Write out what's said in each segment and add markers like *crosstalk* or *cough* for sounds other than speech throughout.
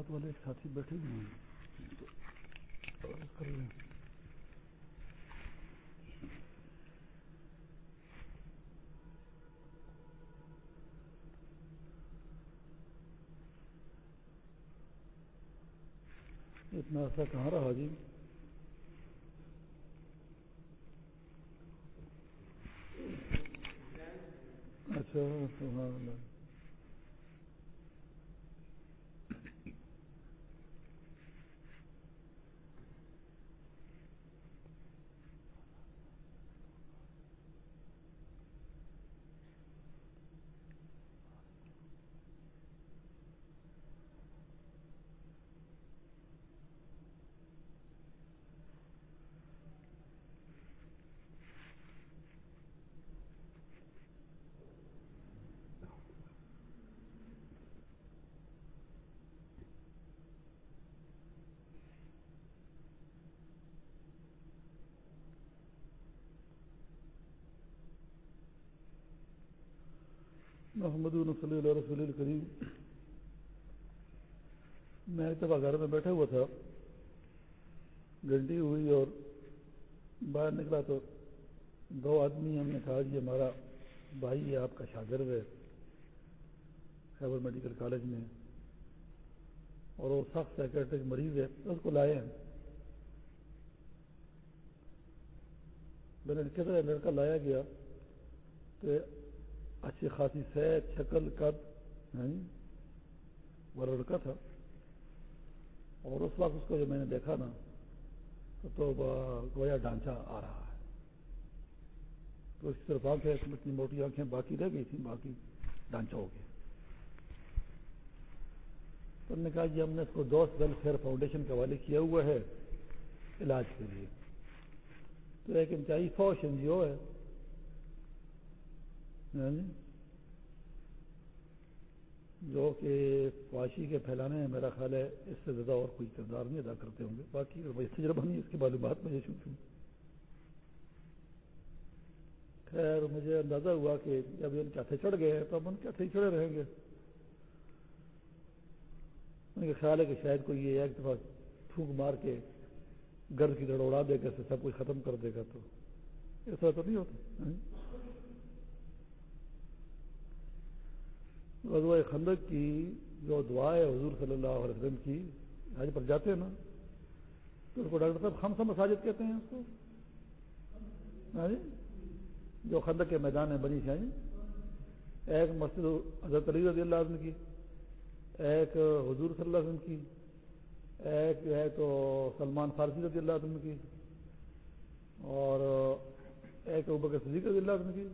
تلاوت والے ایک ساتھی بیٹھے ہوئے ہیں۔ اتنا عرصہ کہاں رہا جی؟ اچھا محمد صلی اللہ رسول الکریم میں ایک دفعہ گھر میں بیٹھا ہوا تھا، گھنٹی ہوئی اور باہر نکلا تو دو آدمی ہم نے کہا جی ہمارا بھائی ہے آپ کا شاگرد ہے خیبر میڈیکل کالج میں۔ اور وہ سخت سیکرٹری مریض ہے، اس کو لائے ہیں میں نے کتنا لڑکا لایا گیا کہ اچھی خاصی صحت، شکل، قد وہ لڑکا تھا۔ اور اس وقت اس کو جو میں نے دیکھا نا، تو گویا ڈھانچہ آ رہا ہے۔ تو اس طرف آنکھیں اتنی موٹی آنکھیں باقی رہ گئی تھیں، باقی ڈھانچہ ہو گیا۔ تو نے کہا جی ہم نے اس کو دوست ویلفیئر فاؤنڈیشن کے حوالے کیا ہوا ہے، علاج کے لیے۔ تو ایک انتہائی فوش این جی او ہے۔ یعنی جو کہ فواشی کے پھیلانے میں میرا خیال ہے اس سے زیادہ اور کوئی کردار نہیں ادا کرتے ہوں گے۔ باقی تجربہ نہیں، اس کے معلومات مجھے شروع خیر، مجھے اندازہ ہوا کہ جب ان کے ہاتھے چڑھ گئے تو اب ان کے ہاتھے چڑھے رہیں گے۔ ان کا خیال ہے کہ شاید کوئی یہ ایک دفعہ پھونک مار کے گرد کی جڑ اڑا دے گا سب کچھ ختم کر دے گا تو۔ ایسا تو نہیں ہوتا ہاں جی؟ غزوہ خندق کی جو دعا ہے حضور صلی اللہ علیہ وسلم کی حج پر جاتے ہیں نا؟ تو اس کو ڈاکٹر صاحب خمسہ مساجد کہتے ہیں اس کو۔ ہاں جی؟ جو خندق کے میدان میں بنی جی ایک مسجد حضرت علی رضی اللہ عنہ کی، ایک حضور صلی اللہ علیہ وسلم کی، ایک ہے تو سلمان فارسی رضی اللہ عنہ کی، اور ایک ابکر صدیق رضی اللہ عنہ کی۔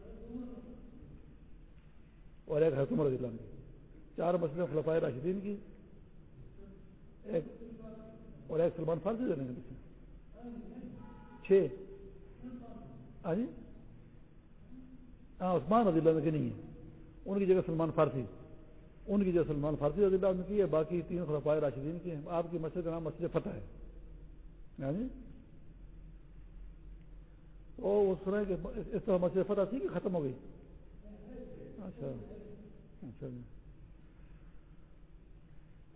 اور ایک حکم رضی اللہ کی۔ چار مسئلے خلفائے راشدین کی۔ ایک اور ایک سلمان فارسی دینے کے چھ ہاں جی؟ ہاں عثمان رضی اللہ عنہ کی نہیں ہے ان کی جگہ سلمان فارسی۔ ان کی جگہ سلمان فارسی رضی اللہ عنہ کی ہے، باقی تین خلفائے راشدین کی ہیں۔ آپ کی مسجد کا نام مسجد فتح ہے۔ ہاں جی؟ وہ سنا کہ اس طرح مسجد فتح تھی کہ ختم ہو گئی؟ اچھا اچھا جی۔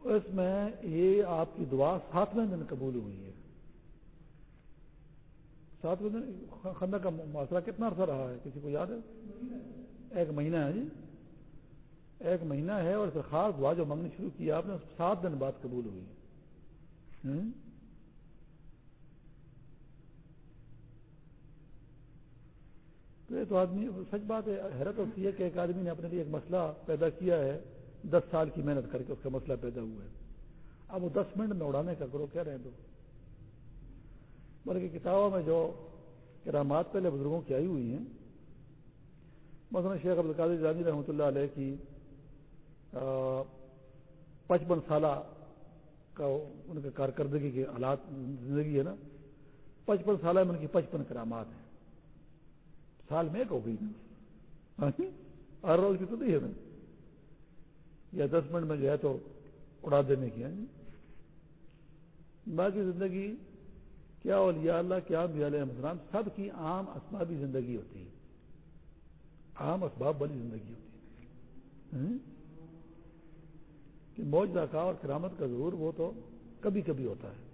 اس میں یہ آپ کی دعا ساتویں دن قبول ہوئی ہے۔ ساتویں دن خندہ کا معاشرہ کتنا عرصہ رہا ہے؟ کسی کو یاد ہے؟ ایک مہینہ ہے جی۔ ایک مہینہ ہے اور خاص دعا جو مانگنی شروع کی آپ نے، سات دن بعد قبول ہوئی ہے۔ تو آدمی سچ بات ہے، حیرت ہوتی ہے کہ ایک آدمی نے اپنے لیے ایک مسئلہ پیدا کیا ہے، دس سال کی محنت کر کے اس کا مسئلہ پیدا ہوا ہے۔ اب وہ دس منٹ میں اڑانے کا کرو کیا رہے تو۔ بلکہ کتابوں میں جو کرامات پہلے بزرگوں کی آئی ہوئی ہیں، مثلا شیخ عبد القادر جانی رحمۃ اللہ علیہ کی پچپن سالہ کا ان کے کارکردگی کے حالات زندگی ہے نا۔ پچپن سالہ میں ان کی پچپن کرامات ہیں۔ سال میں ایک ہو گئی ہر روز کی تو نہیں ہے نا یا دس منٹ میں جو ہے تو اڑا دینے کی ہاں جی؟ باقی زندگی، کیا اولیاء اللہ، کیا علیہ السلام، سب کی عام اسبابی زندگی ہوتی ہے۔ عام اسباب والی زندگی ہوتی ہے۔ ہاں جی۔ کہ موج کا اور کرامت کا ظہور وہ تو کبھی کبھی ہوتا ہے۔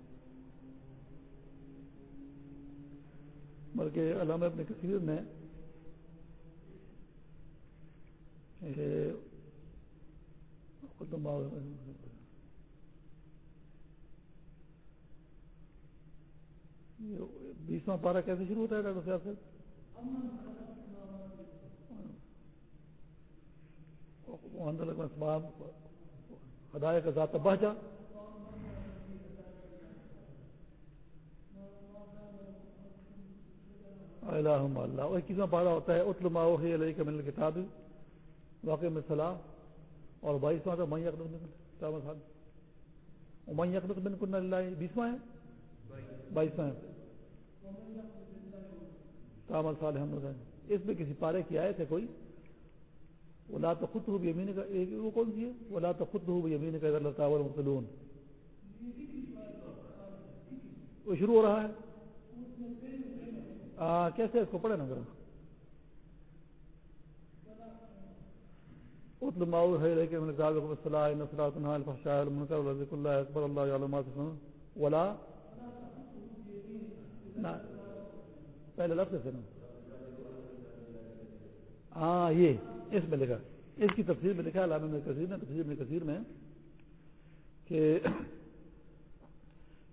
بلکہ علامہ اپنے کثیر میں بیسواں پارا کیسے شروع ہوتا ہے ڈاکٹر صاحب سے ہدایت کا ذات بہجا الحم اللہ اور کتنا پارا ہوتا ہے؟ اتلما علیہ کا کتاب واقع میں صلاح اور بائیسواں تو میں اقدت بن کن اللہ بیسواں ہے بائیسواں ہے کامل صالح اس میں کسی پارے کی آئے تھے کوئی؟ ولا تو خود ہو یمین کا وہ کون سی ہے؟ ولا تو خود ہو یمین کا اللہ تعاور مطلون وہ شروع ہو رہا ہے۔ آ, کیسے اس کو پڑھے نا ذرا؟ اتل ماؤ ہے لیکن من قال لكم الصلاه ان الصلاه تنهى عن الفحشاء والمنكر وذكر الله اكبر الله يعلم ما تصنعون ولا پہلے لفظ سے ہاں یہ اس میں لکھا۔ اس کی تفسیر میں لکھا علامہ میں کثیر نے تفسیر میں کثیر میں کہ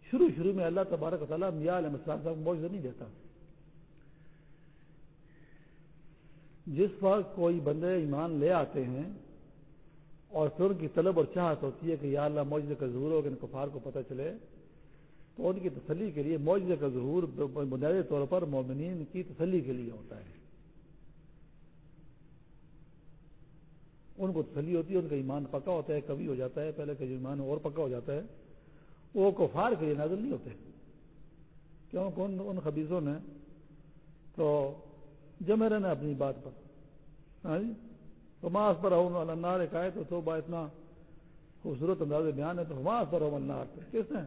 شروع شروع میں اللہ تبارک و تعالیٰ میاں علیہ السلام صاحب موجود نہیں دیتا۔ جس وقت کوئی بندے ایمان لے آتے ہیں اور پھر ان کی طلب اور چاہت ہوتی ہے کہ یا اللہ معجزے کا ظہور ہو کہ ان کفار کو پتہ چلے، تو ان کی تسلی کے لیے معجزے کا ظہور بنیادی طور پر مومنین کی تسلی کے لیے ہوتا ہے۔ ان کو تسلی ہوتی ہے، ان کا ایمان پکا ہوتا ہے کبھی ہو جاتا ہے۔ پہلے کا جو ایمان اور پکا ہو جاتا ہے۔ وہ کفار کے لیے نازل نہیں ہوتے۔ کیوں ان خبیصوں نے تو جمے رہنا اپنی بات پر۔ ہاں جی؟ تو ماس پر ہوں اللہ ایک آئے تو با اتنا خوبصورت انداز بیان ہے، تو ماس پر ہوں النار اللہ کس نے؟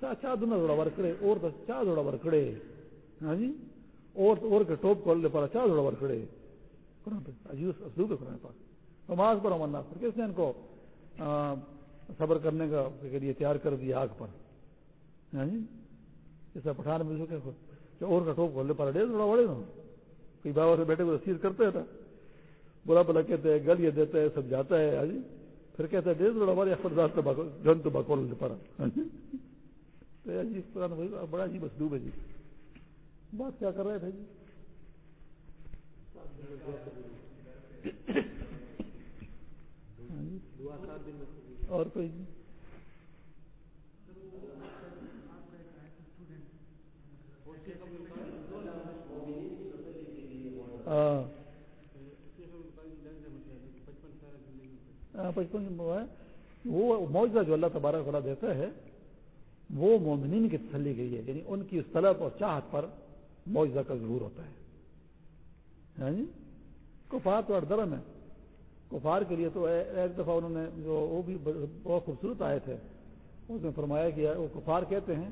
چاہ دن جوڑا ورکڑے، اور تو چاہ جوڑا ورکڑے۔ ہاں جی؟ اور اور کے ٹوپ کھول لے پڑا چاہ جوڑا ورکڑے۔ اسلوب ہے قرآن پاک۔ نماز پر امن پر۔ کس نے ان کو صبر کرنے کا کے لیے تیار کر دیا آگ پر؟ ہاں جی؟ جیسا پٹھان میں اور کا ٹوپ کھول لے پڑا ڈیڑھ تھوڑا بڑے نا کوئی بابا سے بیٹے کو رسید کرتے تھا برا بلا کہتے ہیں گل یہ دیتے ہیں سب جاتا ہے ہاں جی؟ پھر کہتے ہیں ڈیڑھ تھوڑا بڑے اخبار جن تو بکول لے پڑا جی؟ تو جی، بڑا جی بس ڈوبے جی۔ بات کیا کر رہے تھے جی؟, ہاں جی؟ اور کوئی جی؟ بچپن وہ معاوضہ جو اللہ تبارک والا دیتا ہے وہ مومنین کی تسلی گئی ہے یعنی ان کی طلب اور چاہت پر معاوضہ کا ضرور ہوتا ہے۔ جی؟ کفار تو اردرم ہے کفار کے لیے تو ایک دفعہ انہوں نے جو وہ بھی بہت خوبصورت آئے تھے۔ اس میں فرمایا گیا وہ کفار کہتے ہیں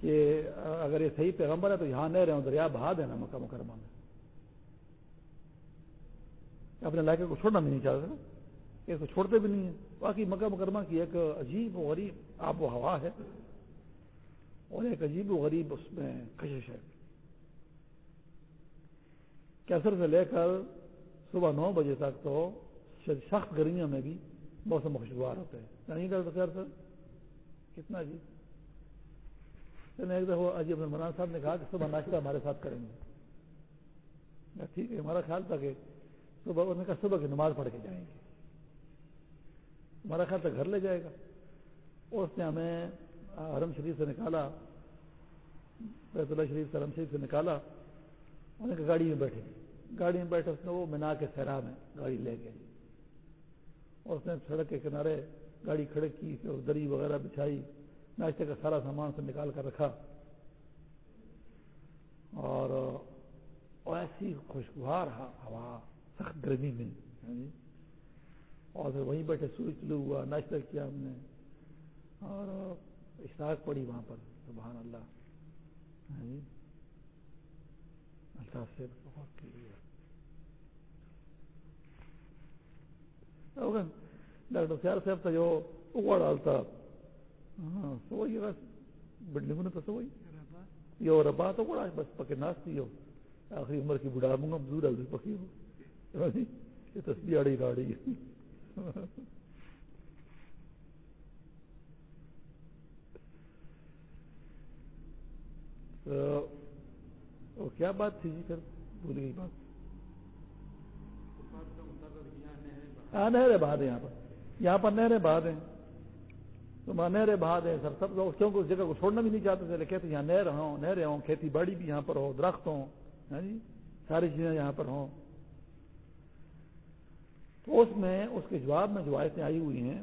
کہ اگر یہ صحیح پیغمبر ہے تو یہاں نہیں رہے دریا بہا دینا مکہ مکرمہ میں۔ اپنے علاقے کو چھوڑنا بھی نہیں چاہتے اس کو چھوڑتے بھی نہیں ہیں۔ باقی مکہ مکرمہ کی ایک عجیب و غریب آب و ہوا ہے۔ اور ایک عجیب و غریب اس میں کشش ہے۔ کیسر سے لے کر صبح نو بجے تک تو سخت گرمیوں میں بھی موسم خوشگوار ہوتا ہے نہیں ڈاکٹر خیر سر کتنا جی ایک دفعہ عجیب عمران صاحب نے کہا کہ صبح ناشتہ ہمارے ساتھ کریں گے۔ ٹھیک ہے، ہمارا خیال تھا کہ صبح انہوں نے کہا صبح کی نماز پڑھ کے جائیں گے۔ ہمارا خیال تھا گھر لے جائے گا۔ اس نے ہمیں حرم شریف سے نکالا۔ بیت اللہ شریف سے حرم شریف سے نکالا۔ انہوں نے کہا گاڑی میں بیٹھے۔ گاڑی میں بیٹھے اس نے وہ منا کے سہرا میں گاڑی لے گئے۔ اور اس نے سڑک کے کنارے گاڑی کھڑے کی، پھر دری وغیرہ بچھائی، ناشتے کا سارا سامان سے نکال کر رکھا۔ اور ایسی خوشگوار ہوا۔ سخت گرمی میں اور پھر وہیں بیٹھے سورج چلو ہوا ناشتہ کیا ہم نے اور اشراق پڑی وہاں پر سبحان اللہ اللہ سے بہت ڈاکٹر سیار صاحب کا جو وہ ڈالتا ہاں سو یہ بلڈنگ نے تو سو یہ اور ابا تو بڑا بس پکے ناستی ہو۔ آخری عمر کی بڑھا منگا مزدور ہے پکی ہو۔ یہ تصویر آڑی راڑی تو کیا بات تھی جی پھر؟ بھول گئی بات۔ ہاں نہریں بہاد ہیں یہاں پر۔ یہاں پر نہریں بہاد ہیں تو وہاں نہریں بہاد ہیں سر، سب لوگ کیونکہ اس جگہ کو چھوڑنا بھی نہیں چاہتے تھے کہتے یہاں نہر ہوں، نہریں ہوں، کھیتی باڑی بھی یہاں پر ہو، درخت ہوں۔ ہاں جی ساری چیزیں یہاں پر ہوں۔ اس میں، اس کے جواب میں جو آیتیں آئی ہوئی ہیں،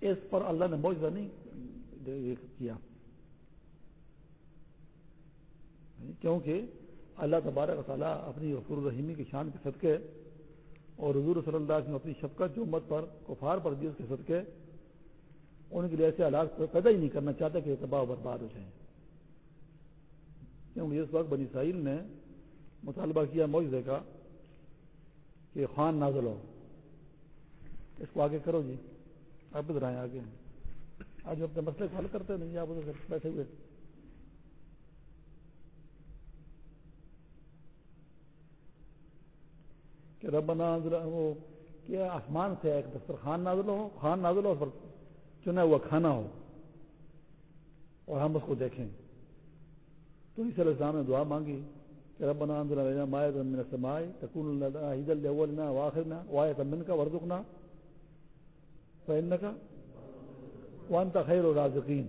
اس پر اللہ نے موجودہ نہیں کیا۔ کیونکہ اللہ تبارک تعالیٰ اپنی غفور الرحیمی کی شان کے صدقے اور حضور صلی اللہ علیہ وسلم اپنی شفقت جو امت پر، کفار پر دی اس کے صدقے، ان کے لیے ایسے حالات پیدا ہی نہیں کرنا چاہتا کہ تباہ و برباد ہو جائیں۔ کیونکہ اس وقت بنی ساحل نے مطالبہ کیا معجزے کا کہ خان نازل ہو۔ اس کو آگے کرو جی۔ آپ ادھر آئے آگے۔ آج اپنے مسئلے کو حل کرتے نہیں، آپ ادھر بیٹھے ہوئے۔ کہ رب وہ کیا آسمان سے ایک دسترخوان نازل ہو خان نازل ہو پر چنا ہوا کھانا ہو۔ اور ہم اس کو دیکھیں۔ تو اس السلام نے دعا مانگی۔ کہ رب بنا علینا مائد من السماء تكون لنا عيدا لاولنا واخرنا وايه منك وارزقنا. فانك وانت خير الرازقين.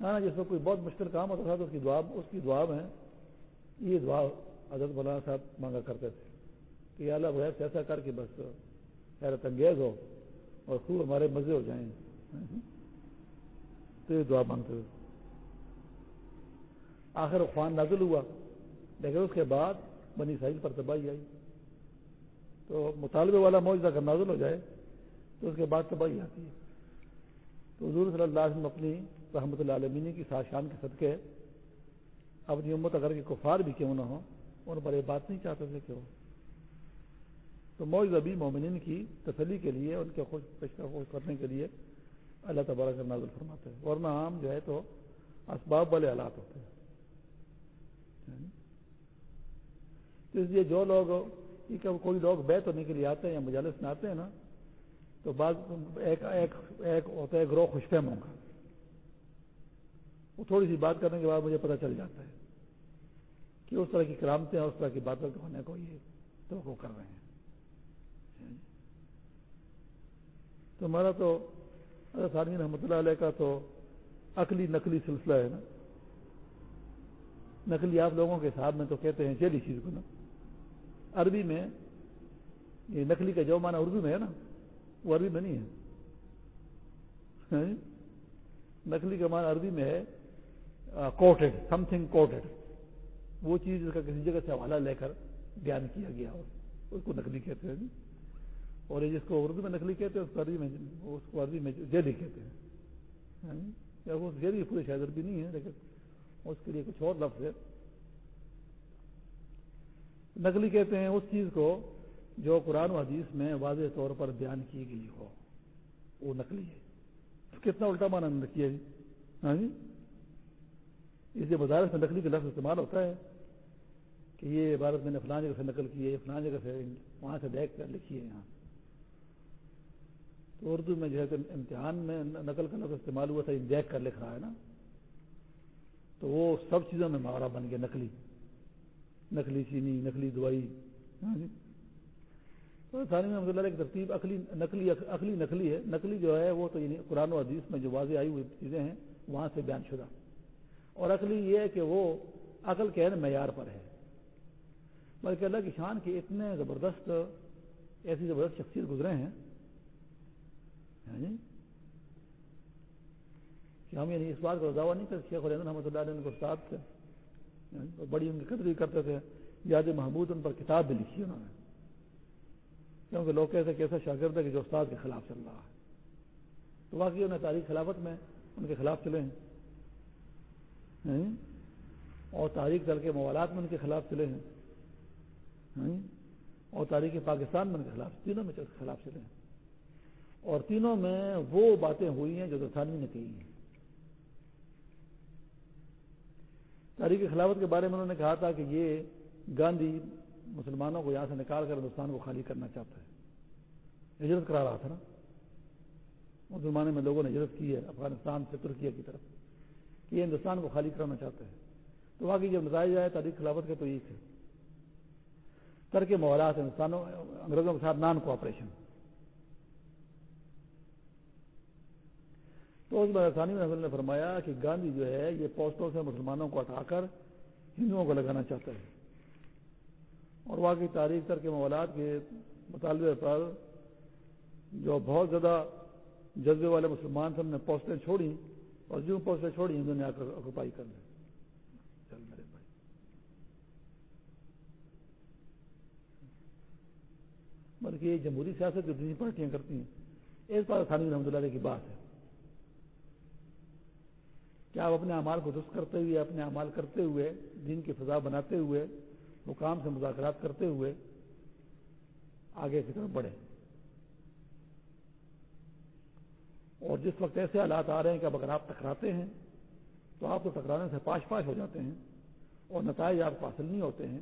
ہاں جس میں کوئی بہت مشکل کام ہوتا تھا تو اس کی دعا اس کی دعا میں یہ دعا حضرت مولانا صاحب مانگا کرتے تھے کہ یہ اللہ بغیر ایسا کر کے بس حیرت انگیز ہو اور خوب ہمارے مزے ہو جائیں۔ تو یہ دعا مانگتے ہوئے۔ آخر خوان نازل ہوا۔ لیکن اس کے بعد بنی ساحل پر تباہی آئی۔ تو مطالبے والا موجودہ اگر نازل ہو جائے تو اس کے بعد تباہی آتی ہے۔ تو حضور صلی اللہ علیہ وسلم اپنی رحمۃ اللہ عالمینی کی ساشان کے صدقے، اپنی امت اگر کے کفار بھی کیوں نہ ہو ان پر یہ بات نہیں چاہتے تھے کہ تو موج ابھی مومنین کی تسلی کے لیے، ان کے خوش پیشہ خوش کرنے کے لیے اللہ تبارک نازل فرماتے ہیں۔ ورنہ عام جو ہے تو اسباب والے حالات ہوتے ہیں۔ تو اس لیے جو لوگ کوئی لوگ بیت ہونے کے لیے آتے ہیں یا مجالس میں آتے ہیں نا، تو بعض ایک ایک ایک ہوتا ہے گروہ خوش فہم ہوگا۔ وہ تھوڑی سی بات کرنے کے بعد مجھے پتہ چل جاتا ہے کہ اس طرح کی کرامتیں اس طرح کی باتیں ہونے کو یہ تو کر رہے ہیں۔ تو ہمارا تو سالمی رحمۃ اللہ علیہ کا تو عقلی نقلی سلسلہ ہے نا۔ نقلی آپ لوگوں کے حساب میں تو کہتے ہیں چیلی چیز کو نا۔ عربی میں، یہ نقلی کا جو مانا اردو میں ہے نا، وہ عربی میں نہیں ہے۔ ہاں جی؟ نقلی کا مانا عربی میں ہے کوٹڈ سم تھنگ کوٹڈ وہ چیز اس کا کسی جگہ سے حوالہ لے کر بیان کیا گیا ہو۔ اس کو نقلی کہتے ہیں جی۔ اور جس کو اردو میں نقلی کہتے ہیں، اس کو عربی میں، اس کو عربی میں جیلی کہتے ہیں۔ ہاں جی؟ وہ جیلی پورے شاید عربی نہیں ہے، لیکن اس کے لیے کچھ اور لفظ ہے۔ نقلی کہتے ہیں اس چیز کو جو قرآن و حدیث میں واضح طور پر بیان کی گئی ہو۔ وہ نقلی ہے۔ کتنا الٹا مانا کیا جی ہاں جی؟ اس لیے وزارت میں نقلی کا لفظ استعمال ہوتا ہے کہ یہ عبارت میں نے فلاں جگہ سے نقل کی ہے فلاں جگہ سے وہاں سے دیکھ کر لکھی ہے یہاں۔ تو اردو میں جو ہے امتحان میں نقل کا لفظ استعمال ہوا تھا دیکھ کر لکھ رہا ہے نا۔ تو وہ سب چیزوں میں محاورہ بن گیا نقلی۔ نقلی چینی نقلی دوائی ہاں جی؟ تو ثانی میں اللہ کی ترتیب عقلی نقلی عقلی نقلی ہے۔ نقلی جو ہے وہ تو یعنی قرآن و حدیث میں جو واضح آئی ہوئی چیزیں ہیں، وہاں سے بیان شدہ۔ اور عقلی یہ ہے کہ وہ عقل کے معیار پر ہے۔ بلکہ اللہ کی شان کے اتنے زبردست، ایسی زبردست شخصیت گزرے ہیں۔ ہاں جی؟ کہ ہم یعنی اس بات کو دعویٰ نہیں کرتے شیخ الحمد رحمۃ اللہ علیہ کو استاد بڑی ان کی قدر بھی کرتے تھے۔ یاد محمود ان پر کتاب بھی لکھی انہوں نے۔ کیونکہ لوگ کہتے کہ ایسا شاگرد ہے کہ جو استاد کے خلاف چل رہا ہے۔ تو واقعی انہیں تاریخ خلافت میں ان کے خلاف چلے ہیں۔ اور تاریخ دل کے موالات میں ان کے خلاف چلے ہیں۔ اور تاریخ پاکستان میں ان کے خلاف، تینوں میں خلاف چلے ہیں۔ اور تینوں میں وہ باتیں ہوئی ہیں جو دسانی نے کہی ہیں۔ تاریخ خلافت کے بارے میں انہوں نے کہا تھا کہ یہ گاندھی مسلمانوں کو یہاں سے نکال کر ہندوستان کو خالی کرنا چاہتا ہے۔ ہجرت کرا رہا تھا نا؟ مسلمانوں میں لوگوں نے ہجرت کی ہے، افغانستان سے ترکیہ کی طرف، کہ یہ ہندوستان کو خالی کرانا چاہتا ہے۔ تو باقی جب نتائج آئے، تاریخ خلافت کے تو یہ تھے ترک موالات ہندوستانوں، انگریزوں کے ساتھ نان کوآپریشن۔ تو اس میں آسانی میں نے فرمایا کہ گاندھی جو ہے یہ پوسٹوں سے مسلمانوں کو ہٹا کر ہندوؤں کو لگانا چاہتا ہے۔ اور واقعی تاریخ ترک موالات کے مطالبے پر جو بہت زیادہ جذبے والے مسلمان سب نے پوسٹیں چھوڑی اور جو پوسٹیں چھوڑی ہندو نے آ کر اکوپائی کر لی بلکہ یہ جمہوری سیاست جو دینی پارٹیاں کرتی ہیں، اس بات ثانی رحمۃ اللہ کی بات ہے۔ کیا آپ اپنے اعمال کو درست کرتے ہوئے، اپنے اعمال کرتے ہوئے، دین کی فضا بناتے ہوئے حکام سے مذاکرات کرتے ہوئے آگے کی طرف بڑھے اور جس وقت ایسے حالات آ رہے ہیں کہ اب اگر آپ ٹکراتے ہیں، تو آپ تو ٹکرانے سے پاش پاش ہو جاتے ہیں اور نتائج آپ کو حاصل نہیں ہوتے ہیں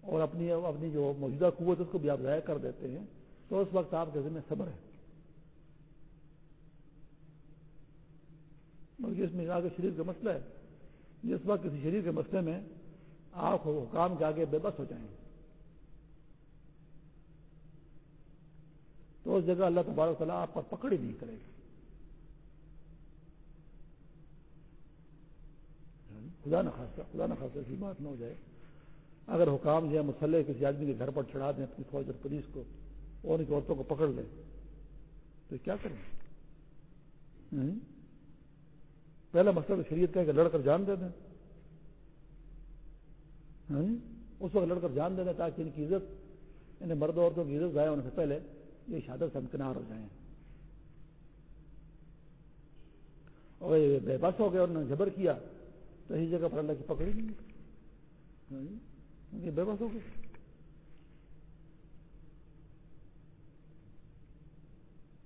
اور اپنی اپنی جو موجودہ قوت اس کو بھی آپ ضائع کر دیتے ہیں، تو اس وقت آپ کے ذمہ صبر ہے۔ بلکہ اس میں آگے شریر کا مسئلہ ہے۔ جس وقت کسی شریر کے مسئلے میں آپ حکام کے آگے بے بس ہو جائیں۔ تو اس جگہ اللہ تبارک تعالیٰ آپ پر پکڑ ہی نہیں کرے گا۔ خدا نہ خاصہ، خدا نہ خاصہ ایسی بات نہ ہو جائے۔ اگر حکام جو ہے مسلح کسی آدمی کے گھر پر چڑھا دیں، اپنی فوج اور پولیس کو اور ان کی عورتوں کو پکڑ لیں، تو کیا کریں؟ پہلا مسئلہ تو شریعت کا کہ لڑ کر جان دے دیں۔ ہاں جی؟ اس وقت لڑ کر جان دے دیں تاکہ ان کی عزت انہیں مرد عورتوں کی عزت ضائع ہونے سے پہلے یہ شادت سے امکنار ہو جائیں۔ اور یہ بے بس ہو گئے انہوں نے جبر کیا تو اسی جگہ پر اللہ کی پکڑی نہیں۔ ہاں جی؟ یہ بے بس ہو گئے۔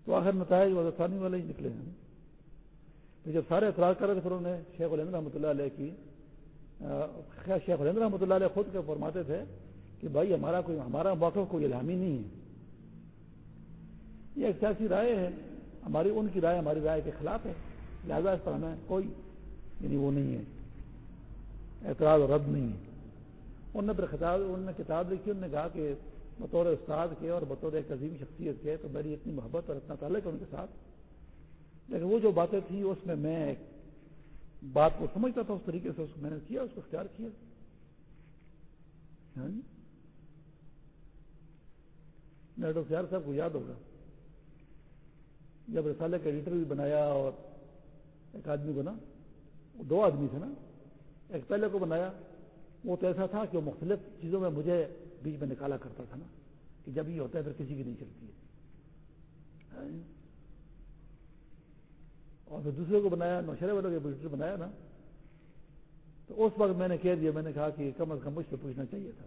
تو آخر نتائج وہ ثانی والے ہی نکلے ہیں۔ تو جب سارے اعتراض کر رہے تھے پھر انہوں نے شیخ الحمد رحمۃ اللہ علیہ کی شیخ الحمد رحمۃ اللہ علیہ خود کے فرماتے تھے کہ بھائی ہمارا کوئی، ہمارا موقع کوئی الہامی نہیں ہے۔ یہ ایک سیاسی رائے ہے، ہماری، ان کی رائے، ہماری رائے کے خلاف ہے۔ لہذا اس پر ہمیں کوئی یعنی وہ نہیں ہے۔ اعتراض اور رد نہیں ہے۔ انہوں نے پھر خطاب، انہوں نے کتاب لکھی، انہوں نے کہا کہ بطور استاد کے اور بطور ایک عظیم شخصیت کے تو میری اتنی محبت اور اتنا تعلق ہے ان کے ساتھ۔ لیکن وہ جو باتیں تھیں، اس میں میں ایک بات کو سمجھتا تھا، اس طریقے سے اس میں نے کیا، اس کو اختیار کیا۔ ہاں جی؟ ڈاکٹر سیار صاحب کو یاد ہوگا۔ جب رسالے کا ایڈیٹر بھی بنایا اور ایک آدمی کو نا دو آدمی تھے نا، ایک پہلے کو بنایا، وہ تو ایسا تھا کہ وہ مختلف چیزوں میں مجھے بیچ میں نکالا کرتا تھا نا، کہ جب یہ ہوتا ہے پھر کسی کی نہیں چلتی ہے۔ ہاں جی؟ اور پھر دوسرے کو بنایا نوشرے والوں کے ایڈیٹر بنایا نا، تو اس وقت میں نے کہہ دیا، میں نے کہا کہ کم از کم مجھ سے پوچھنا چاہیے تھا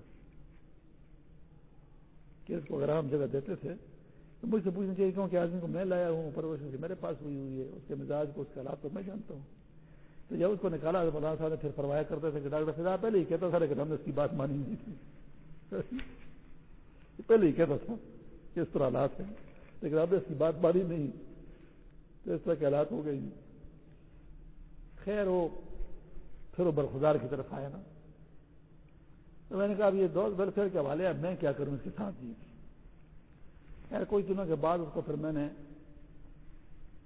کہ اس کو اگر ہم جگہ دیتے تھے، تو مجھ سے پوچھنا چاہیے کیوں کہ آدمی کو میں لایا ہوں، پرورش سے میرے پاس ہوئی ہوئی ہے، اس کے مزاج کو، اس کے حالات کو میں جانتا ہوں۔ تو جب اس کو نکالا تو مولانا صاحب نے پھر فرمایا کرتے تھے کہ ڈاکٹر فضا پہلے ہی کہتا تھا، لیکن ہم نے اس کی بات مانی نہیں تھی۔ *laughs* پہلے ہی کہتا تھا کہ اس طرح حالات ہیں، لیکن ہم نے اس کی بات مانی نہیں۔ تو اس طرح کے حالات ہو گئے جی۔ خیر وہ پھر وہ برخدار کی طرف آیا نا۔ تو میں نے کہا اب یہ دوست ویلفیئر کے حوالے اب میں کیا کروں اس کے ساتھ جی۔ خیر کوئی دنوں کے بعد اس کو پھر میں نے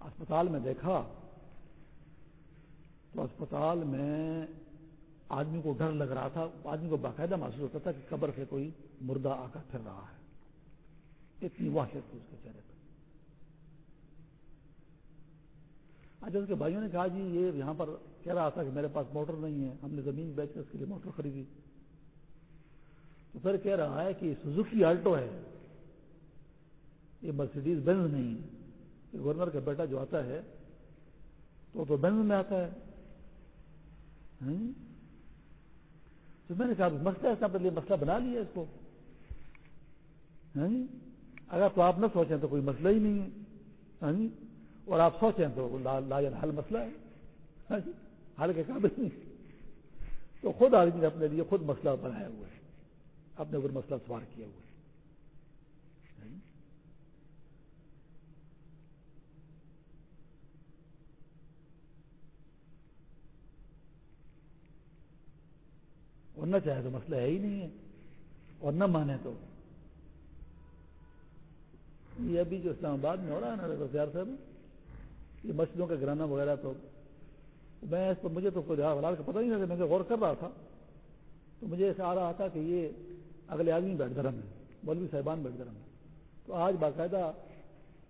اسپتال میں دیکھا۔ تو اسپتال میں آدمی کو ڈر لگ رہا تھا۔ آدمی کو باقاعدہ محسوس ہوتا تھا کہ قبر سے کوئی مردہ آ کر پھر رہا ہے۔ اتنی وحشت تھی اس کے چہرے پہ اچھا اس کے بھائیوں نے کہا جی یہ یہاں پر کہہ رہا تھا کہ میرے پاس موٹر نہیں ہے، ہم نے زمین بیچ کر اس کے لیے موٹر خریدی۔ تو پھر کہہ رہا ہے کہ سزوکی آلٹو ہے، یہ مرسیڈیز بینز نہیں ہے گورنر کا بیٹا جو آتا ہے، تو تو بینز میں آتا ہے۔ تو میں نے کہا مسئلہ ہے لیے مسئلہ بنا لیا اس کو۔ اگر تو آپ نہ سوچیں تو کوئی مسئلہ ہی نہیں ہے۔ اور آپ سوچیں تو لا حل مسئلہ ہے۔ ہاں جی، حل کے قابل نہیں۔ تو خود آدمی نے اپنے لیے خود مسئلہ بنایا ہوا ہے۔ اپنے اوپر مسئلہ سوار کیا ہوا ہے۔ ہاں جی۔ اور نہ چاہے تو مسئلہ ہے ہی نہیں ہے۔ اور نہ مانے تو۔ یہ ابھی جو اسلام آباد میں ہو رہا ہے نا، ڈاکٹر سیار صاحب یہ مسجدوں کا گرانا وغیرہ تو میں اس پر مجھے تو کوئی حالات کا پتہ نہیں تھا میں غور کر رہا تھا۔ تو مجھے ایسا آ رہا تھا کہ یہ اگلے آدمی بیٹھ دھرم ہے، مولوی صاحبان بیٹھ دھرم ہے۔ تو آج باقاعدہ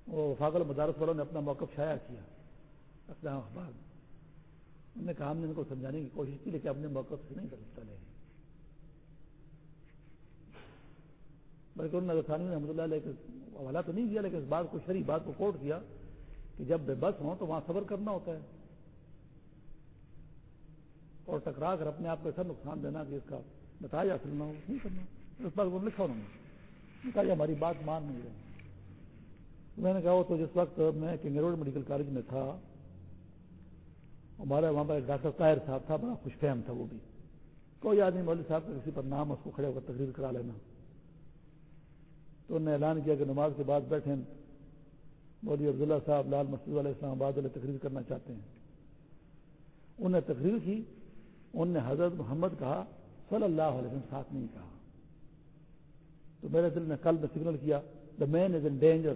وہ فاقل مدارس والوں نے اپنا موقف شائع کیا۔ اسلام اخبار انہوں نے کہا ہم نے ان کو سمجھانے کی کوشش کی لیکن اپنے موقف سے نہیں کر چلے بلکہ انہوں نے رحمۃ اللہ علیہ حوالہ تو نہیں دیا لیکن اس بات کو شریف بات کو کوٹ کیا۔ کہ جب بے بس ہوں تو وہاں صبر کرنا ہوتا ہے اور ٹکرا کر اپنے آپ کو ایسا نقصان دینا کہ اس کا بتایا حاصل نہ ہو، نہیں کرنا۔ اس بات کو لکھا انہوں نے کہا یہ ہماری بات مان نہیں رہے۔ میں نے کہا وہ تو جس وقت میں کنگ روڈ میڈیکل کالج میں تھا ہمارے وہاں پر ایک ڈاکٹر طاہر صاحب تھا، بڑا خوش فہم تھا وہ بھی۔ کوئی آدمی مولوی صاحب کا کسی پر نام اس کو کھڑے ہو کر تقریر کرا لینا۔ تو انہوں نے اعلان کیا کہ نماز کے بعد بیٹھے مودی عبداللہ صاحب لال مسجد والے اسلام آباد والے تقریر کرنا چاہتے ہیں۔ انہوں نے تقریر کی، انہوں نے حضرت محمد کہا، صلی اللہ علیہ وسلم ساتھ نہیں کہا۔ تو میرے دل نے کل میں سگنل کیا the man is in danger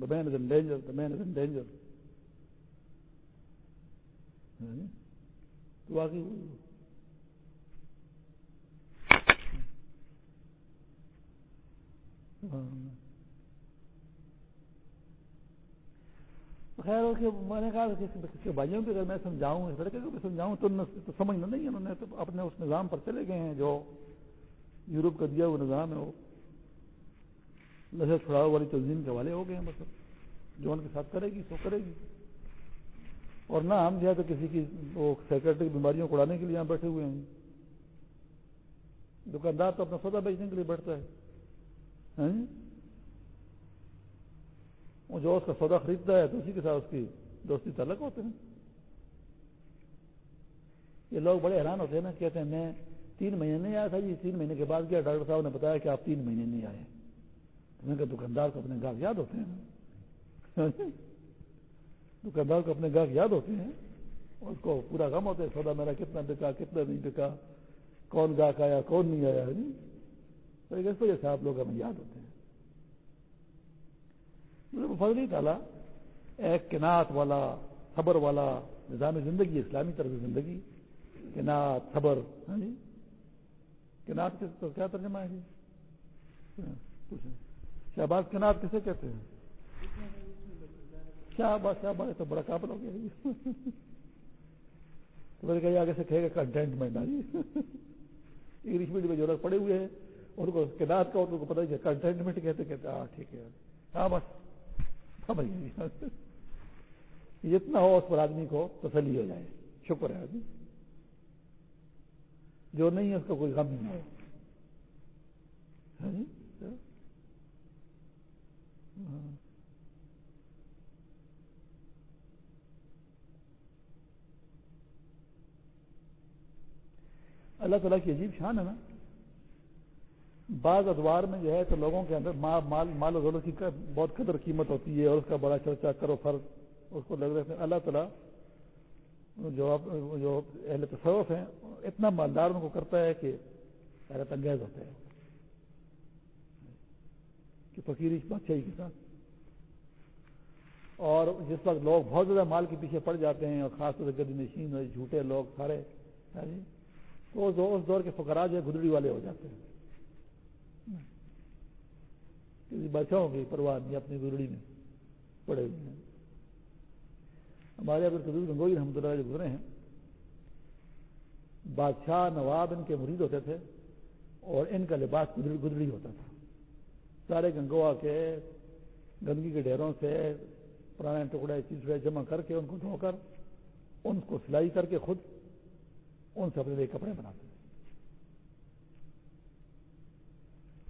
the man is in danger the man is in danger تو باقی ہاں۔ خیر ہو کہ میں نے کہا کہ بھائیوں بھی اگر میں سمجھاؤں اس لڑکے کو بھی سمجھاؤں تو تو سمجھنا نہیں انہوں نے، تو اپنے اس نظام پر چلے گئے ہیں جو یورپ کا دیا ہوا نظام ہے، وہ نشر چھڑاؤ والی تنظیم کے حوالے ہو گئے ہیں، بس جو ان کے ساتھ کرے گی سو کرے گی۔ اور نہ ہم جو ہے تو کسی کی وہ سیکرٹری بیماریوں کو اڑانے کے لیے یہاں بیٹھے ہوئے ہیں۔ دکاندار تو اپنا سودا بیچنے کے لیے بیٹھتا ہے۔ ہاں جی؟ وہ جو اس کا سودا خریدتا ہے تو اسی کے ساتھ اس کی دوستی تعلق ہوتے ہیں۔ یہ لوگ بڑے حیران ہوتے ہیں نا، کہتے ہیں، میں تین مہینے نہیں آیا تھا جی تین مہینے کے بعد کیا ڈاکٹر صاحب نے بتایا کہ آپ تین مہینے نہیں آئے میں کہ دکاندار کو اپنے گاہک یاد ہوتے ہیں *laughs* دکاندار کو اپنے گاہک یاد ہوتے ہیں، اس کو پورا غم ہوتا ہے، سودا میرا کتنا بکا، کتنا نہیں بکا، کون گاہک آیا، کون نہیں آیا جی۔ اس وجہ سے آپ لوگ ہمیں یاد ہوتے ہیں۔ فضلی تعالیٰ، ایک کنات والا صبر والا نظام زندگی، اسلامی طرز زندگی کنات صبر ہاں جی؟ کنات تو کیا ترجمہ ہے جی؟ شہباز کنات کسے کہتے ہیں؟ شہباز شہباز تو بڑا قابل ہو گیا جی۔ تو میرے کہیں آگے سے کہے گا کنٹینٹمنٹ جی۔ انگلش میڈیم میں جو لوگ پڑے ہوئے ہیں، ان کو کنات کا ان کو پتا ہے کنٹینٹمنٹ کہتے کہتے ہاں ٹھیک ہے۔ ہاں بس جتنا ہو اس پر آدمی کو تسلی ہو جائے۔ شکر ہے آدمی۔ جو نہیں ہے اس کا کوئی غم نہیں ہو۔ ہاں جی؟ ہاں۔ اللہ تعالیٰ کی عجیب شان ہے نا۔ بعض ادوار میں جو ہے تو لوگوں کے اندر مال مال و دولت کی بہت قدر قیمت ہوتی ہے اور اس کا بڑا چرچا کرو فرض اس کو لگ رہے اللہ تعالیٰ جو جو اہل تصوف ہیں، اتنا مالدار ان کو کرتا ہے کہ حیرت انگیز ہوتے ہیں۔ کہ فقیری بادشاہی کے ساتھ۔ اور جس وقت لوگ بہت زیادہ مال کے پیچھے پڑ جاتے ہیں اور خاص طور سے گدی نشین جھوٹے لوگ سارے ہاں جی؟ تو اس دور کے فقرا جو ہے گدڑی والے ہو جاتے ہیں۔ کسی بادشاہوں کی پرواہ نہیں، اپنی گزڑی میں پڑے ہوئے ہیں۔ ہمارے ابھی گنگوئی رحمۃ اللہ جو گزرے ہیں، بادشاہ نواب ان کے مرید ہوتے تھے اور ان کا لباس گدڑی ہوتا تھا۔ سارے گنگوا کے، گندگی کے ڈھیروں سے پرانے ٹکڑے چیزڑے جمع کر کے ان کو دھو کر، ان کو سلائی کر کے خود ان سے اپنے لیے کپڑے بناتے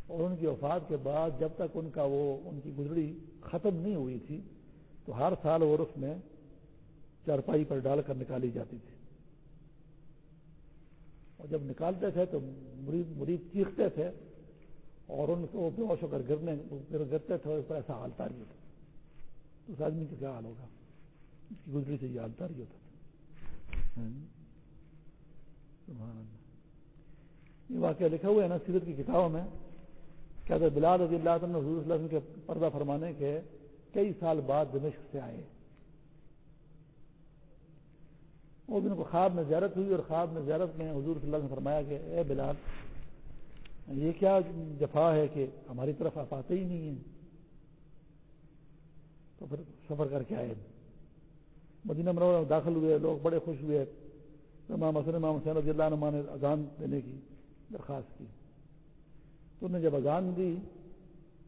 اور ان کی وفات کے بعد جب تک ان کا وہ ان کی گزری ختم نہیں ہوئی تھی، تو ہر سال وہ رخ میں چارپائی پر ڈال کر نکالی جاتی تھی۔ اور جب نکالتے تھے تو مریض مریض چیختے تھے اور ان کو بے ہوش ہو کر گرنے گرتے تھے اس پر ایسا حالتا رہی ہوتا تو اس آدمی کا کیا حال ہوگا؟ اس کی گزری سے یہ حالتا رہی ہوتا تھا۔ ہاں جی۔ یہ واقعہ لکھا ہوا ہے نا سیرت کی کتابوں میں۔ کیا تو بلال رضی اللہ عنہ حضور صلی اللہ علیہ وسلم کے پردہ فرمانے کے کئی سال بعد دمشق سے آئے۔ اس دن کو خواب میں زیارت ہوئی اور خواب میں زیارت میں حضور صلی اللہ نے فرمایا کہ اے بلال، یہ کیا جفا ہے کہ ہماری طرف آپ آتے ہی نہیں ہیں؟ تو پھر سفر کر کے آئے۔ مدینہ مرور داخل ہوئے، لوگ بڑے خوش ہوئے۔ امام حسن، امام حسین رضی اللہ عنہ نے اذان دینے کی درخواست کی۔ تو نے جب اذان دی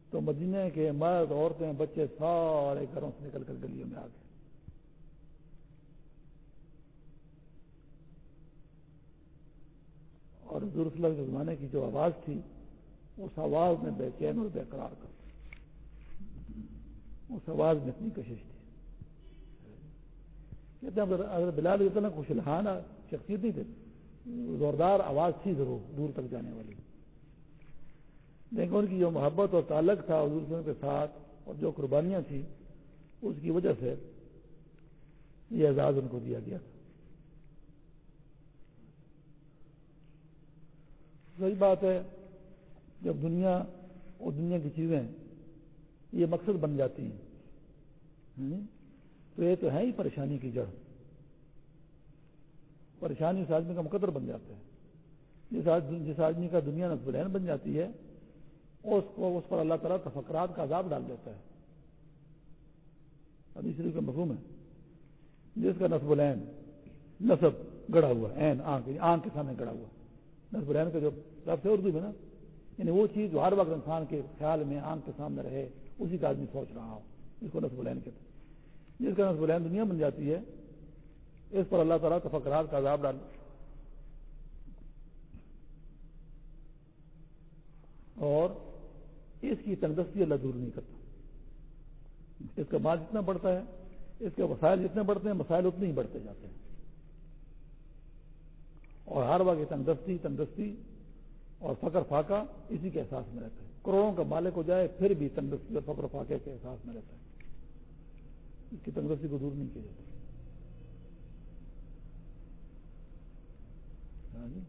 تو مدینہ کے مرد عورتیں بچے سارے گھروں سے نکل کر گلیوں میں آ گئے۔ اور حضور صلی اللہ کے زمانے کی جو آواز تھی، اس آواز میں بے چین اور بے قرار کر اس آواز میں اتنی کشش تھی۔ کہتے ہیں اگر بلال اتنا کچھ لہانا شخصیت نہیں تھی۔ زوردار آواز تھی ضرور، دور تک جانے والی۔ لیکن ان کی جو محبت اور تعلق تھا، حضور صلی اللہ کے ساتھ اور جو قربانیاں تھیں، اس کی وجہ سے یہ اعزاز ان کو دیا گیا تھا۔ صحیح بات ہے، جب دنیا اور دنیا کی چیزیں یہ مقصد بن جاتی ہیں یعنی تو یہ تو ہے ہی پریشانی کی جڑ۔ پریشانی اس آدمی کا مقدر بن جاتا ہے۔ جس آدمی جس آدمی کا دنیا نصب بن جاتی ہے اس کو اس پر اللہ تعالیٰ تفکرات کا عذاب ڈال دیتا ہے۔ ابھی شریف کا مفہوم ہے۔ جس کا نصب العین، نصب گڑا ہوا این آنکھ یعنی آنکھ کے سامنے گڑا ہوا نصب العین کا جو لفظ ہے اردو میں نا یعنی وہ چیز جو ہر وقت انسان کے خیال میں آنکھ کے سامنے رہے، اسی کا آدمی سوچ رہا ہو۔ اس کو نصب العین کہتے ہیں۔ جس کا نصب العین دنیا بن جاتی ہے، اس پر اللہ تعالیٰ تفکرات کا عذاب ڈال اور اس کی تندرستی اللہ دور نہیں کرتا۔ اس کا مال جتنا بڑھتا ہے، اس کے وسائل جتنے بڑھتے ہیں، مسائل اتنے ہی بڑھتے جاتے ہیں۔ اور ہر وقت تندرستی تندرستی اور فقر فاقہ اسی کے احساس میں رہتا ہے۔ کروڑوں کا مالک ہو جائے، پھر بھی تندرستی اور فقر فاقے کے احساس میں رہتا ہے۔ اس کی تندرستی کو دور نہیں کیا جاتا ہاں جی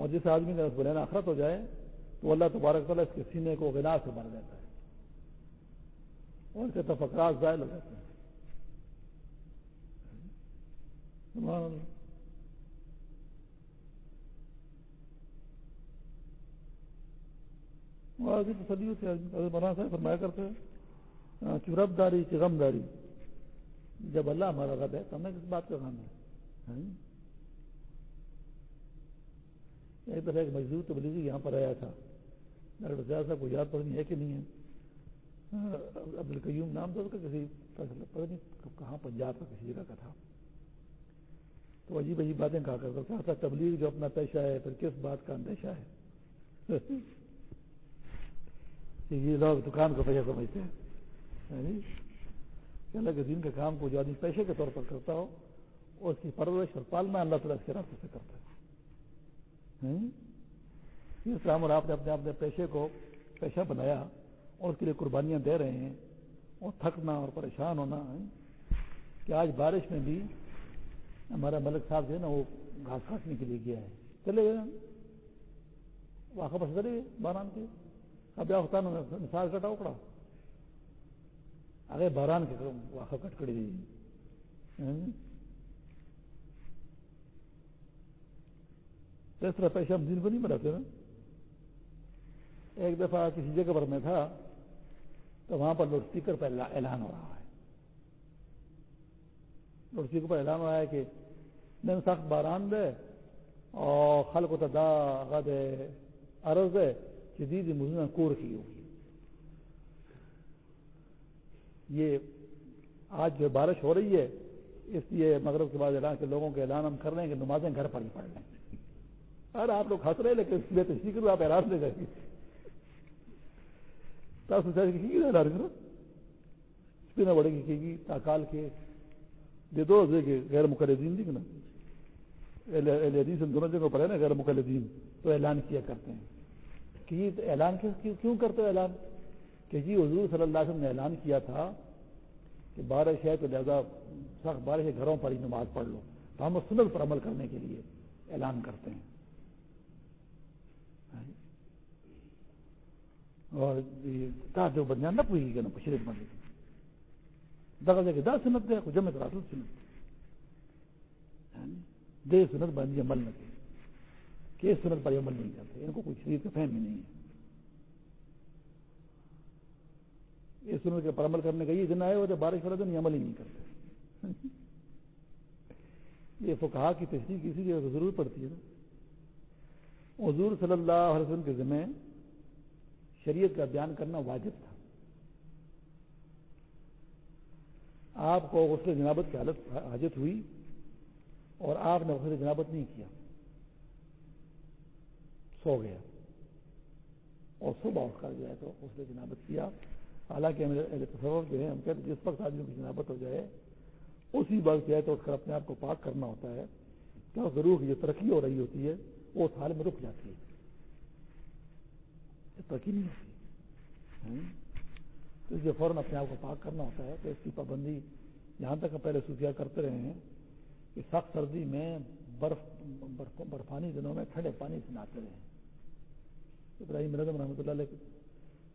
اور جس آدمی کا بلین آخرت ہو جائے تو اللہ تبارک تعالیٰ اس کے سینے کو غنا سے بھر دیتا ہے اور اس کے تفکرات ظاہر ہو جاتے ہیں۔ صدیوں سے مولانا صاحب فرمایا کرتے ہیں چورب داری چغم داری، جب اللہ ہمارا رب ہے تو ہمیں کس بات کا کام ہے ہاں؟ ایک دفعہ ایک مزدور تبلیغی یہاں پر آیا تھا۔ ڈاکٹر سیاح صاحب کو یاد پڑنی ہے کہ نہیں ہے؟ ہاں، عبد القیوم نام تھا اس کا کسی پتہ نہیں کہاں پنجاب کا کسی جگہ کا تھا۔ تو عجیب عجیب باتیں کہا کرتا تھا۔ تھا تبلیغ جو اپنا پیشہ ہے، پھر کس بات کا اندیشہ ہے؟ *laughs* یہ لوگ دکان کو پیسہ سمجھتے ہیں۔ اللہ کے دین کے کام کو جو آدمی پیشے کے طور پر کرتا ہو، اس کی پرورش اور پالنا اللہ تعالیٰ اس کے راستے سے کرتا ہے۔ اس کام اور آپ نے اپنے اپنے پیشے کو پیشہ بنایا اور اس کے لیے قربانیاں دے رہے ہیں۔ اور تھکنا اور پریشان ہونا کہ آج بارش میں بھی ہمارا ملک صاحب جو ہے نا وہ گھاس کاٹنے کے لیے گیا ہے۔ چلے گئے واقع بس چلے باران کے۔ اب ہوتا نا مثال کٹا اکڑا ارے باران کے واقع کٹ کڑی گئی اس طرح ہم دن کو نہیں بناتے نا۔ ایک دفعہ کسی جگہ پر میں تھا تو وہاں پر لوڈ اسپیکر پر اعلان ہو رہا ہے۔ لوڈ اسپیکر پر اعلان ہو رہا ہے کہ نن سخت باران دے اور خلق و تدا غد عرض ہے جدید مزن کور کی ہوگی یہ آج جو بارش ہو رہی ہے، اس لیے مغرب کے بعد اعلان کے لوگوں کے اعلان ہم کر رہے ہیں کہ نمازیں گھر پر ہی پڑھ لیں ارے آپ لوگ ہنس رہے لیکن اس لیے تشریح کرو آپ اعلان لے جائیں گے۔ بڑے گی کی تاکال کے دے دو غیر مقلدین جی نا۔ دونوں جگہ پر ہے نا، غیر مقلدین۔ تو اعلان کیا کرتے ہیں۔ کہ اعلان کیوں کرتے ہو اعلان؟ کہ جی حضور صلی اللہ علیہ وسلم نے اعلان کیا تھا کہ بارش ہے تو لہٰذا سخت بارش ہے، گھروں پر ہی نماز پڑھ لو۔ تو ہم سنت پر عمل کرنے کے لیے اعلان کرتے ہیں۔ اور جو بنیاد نہ پوچھے گا نا شریف مندر دغه ځای کې دا سنت دی خو جمع راتل سنت دے۔ یعنی سنت باندې عمل نہ کرے کہ سنت پر عمل نہیں کرتے ان کو کوئی شریف کا فہم ہی نہیں ہے۔ یہ سنت کے پر عمل کرنے کا یہ دن آئے ہوتے بارش والا دن عمل ہی نہیں کرتے۔ *laughs* یہ فکا کی تشریح کسی جگہ ضرور پڑتی ہے نا۔ حضور صلی اللہ علیہ وسلم کے ذمہ شریعت کا بیان کرنا واجب تھا۔ آپ کو غسل جنابت کی حالت حاجت ہوئی اور آپ نے غسل جنابت نہیں کیا۔ سو گیا۔ اور صبح اٹھ کر جو ہے تو غسل جنابت کیا۔ حالانکہ تصور جو ہے ہم کہتے جس وقت آدمی کی جنابت ہو جائے، اسی وقت جو ہے تو اٹھ کر اپنے آپ کو پاک کرنا ہوتا ہے۔ کیا ضرور جو ترقی ہو رہی ہوتی ہے، وہ اس حال میں رک جاتی ہے۔ ترقی نہیں ہوتی۔ تو اس لیے فوراً اپنے آپ کو پاک کرنا ہوتا ہے۔ تو اس کی پابندی یہاں تک پہلے سوچیا کرتے رہے ہیں کہ سخت سردی میں برف برفانی دنوں میں ٹھنڈے پانی سے نہاتے رہے۔ ہیں ابراہیم رضم رحمۃ اللہ علیہ،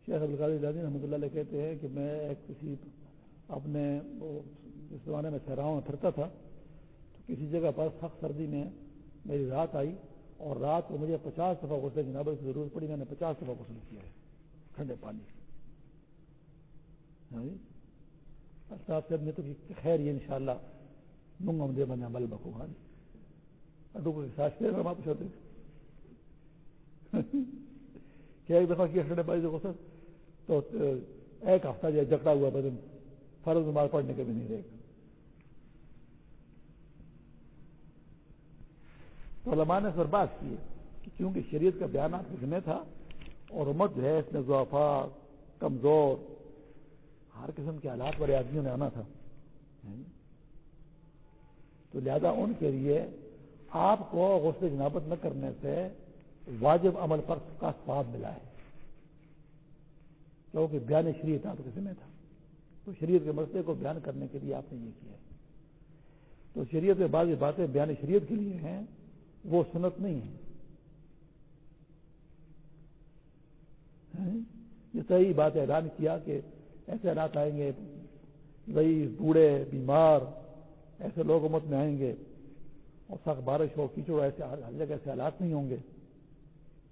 شیخ عبدالقادی رحمۃ اللہ علیہ کہتے ہیں کہ میں ایک کسی اپنے جس زمانے میں سہراؤں میں پھرتا تھا تو کسی جگہ پر سخت سردی میں میری رات آئی۔ اور رات کو مجھے پچاس دفعہ غسل جنابت کی ضرورت پڑی، میں نے پچاس دفعہ غسل کیا ہے ٹھنڈے پانی سے۔ ہاں جی؟ صاحب سے تو خیر یہ ان شاء اللہ منگ ہم دے عمل بکو ہاں جی۔ اڈو کو ساتھ پھر ہم آپ چاہتے کیا ایک دفعہ کیا ٹھنڈے پانی سے غسل؟ تو ایک ہفتہ جو جکڑا ہوا بدن، فرض نماز پڑھنے کے بھی نہیں رہے گا۔ تو علماء نے سر بات کی کہ کیونکہ شریعت کا بیان آپ کے ذمہ تھا اور امت جو ہے اس میں ضعفا، کمزور، ہر قسم کے حالات والے آدمیوں نے آنا تھا تو لہذا ان کے لیے آپ کو غسل جنابت نہ کرنے سے واجب عمل پر کا سواب ملا ہے۔ کیونکہ بیان شریعت آپ کے ذمہ تھا۔ تو شریعت کے مسئلے کو بیان کرنے کے لیے آپ نے یہ کیا ہے۔ تو شریعت میں بعض باتیں بیان شریعت کے لیے ہیں وہ سنت نہیں ہے۔ یہ صحیح بات اعلان کیا کہ ایسے حالات آئیں گے وہی بوڑھے، بیمار، ایسے لوگ امت میں آئیں گے اور سخت بارش ہو کیچڑ ایسے ہر جگہ ایسے حالات نہیں ہوں گے۔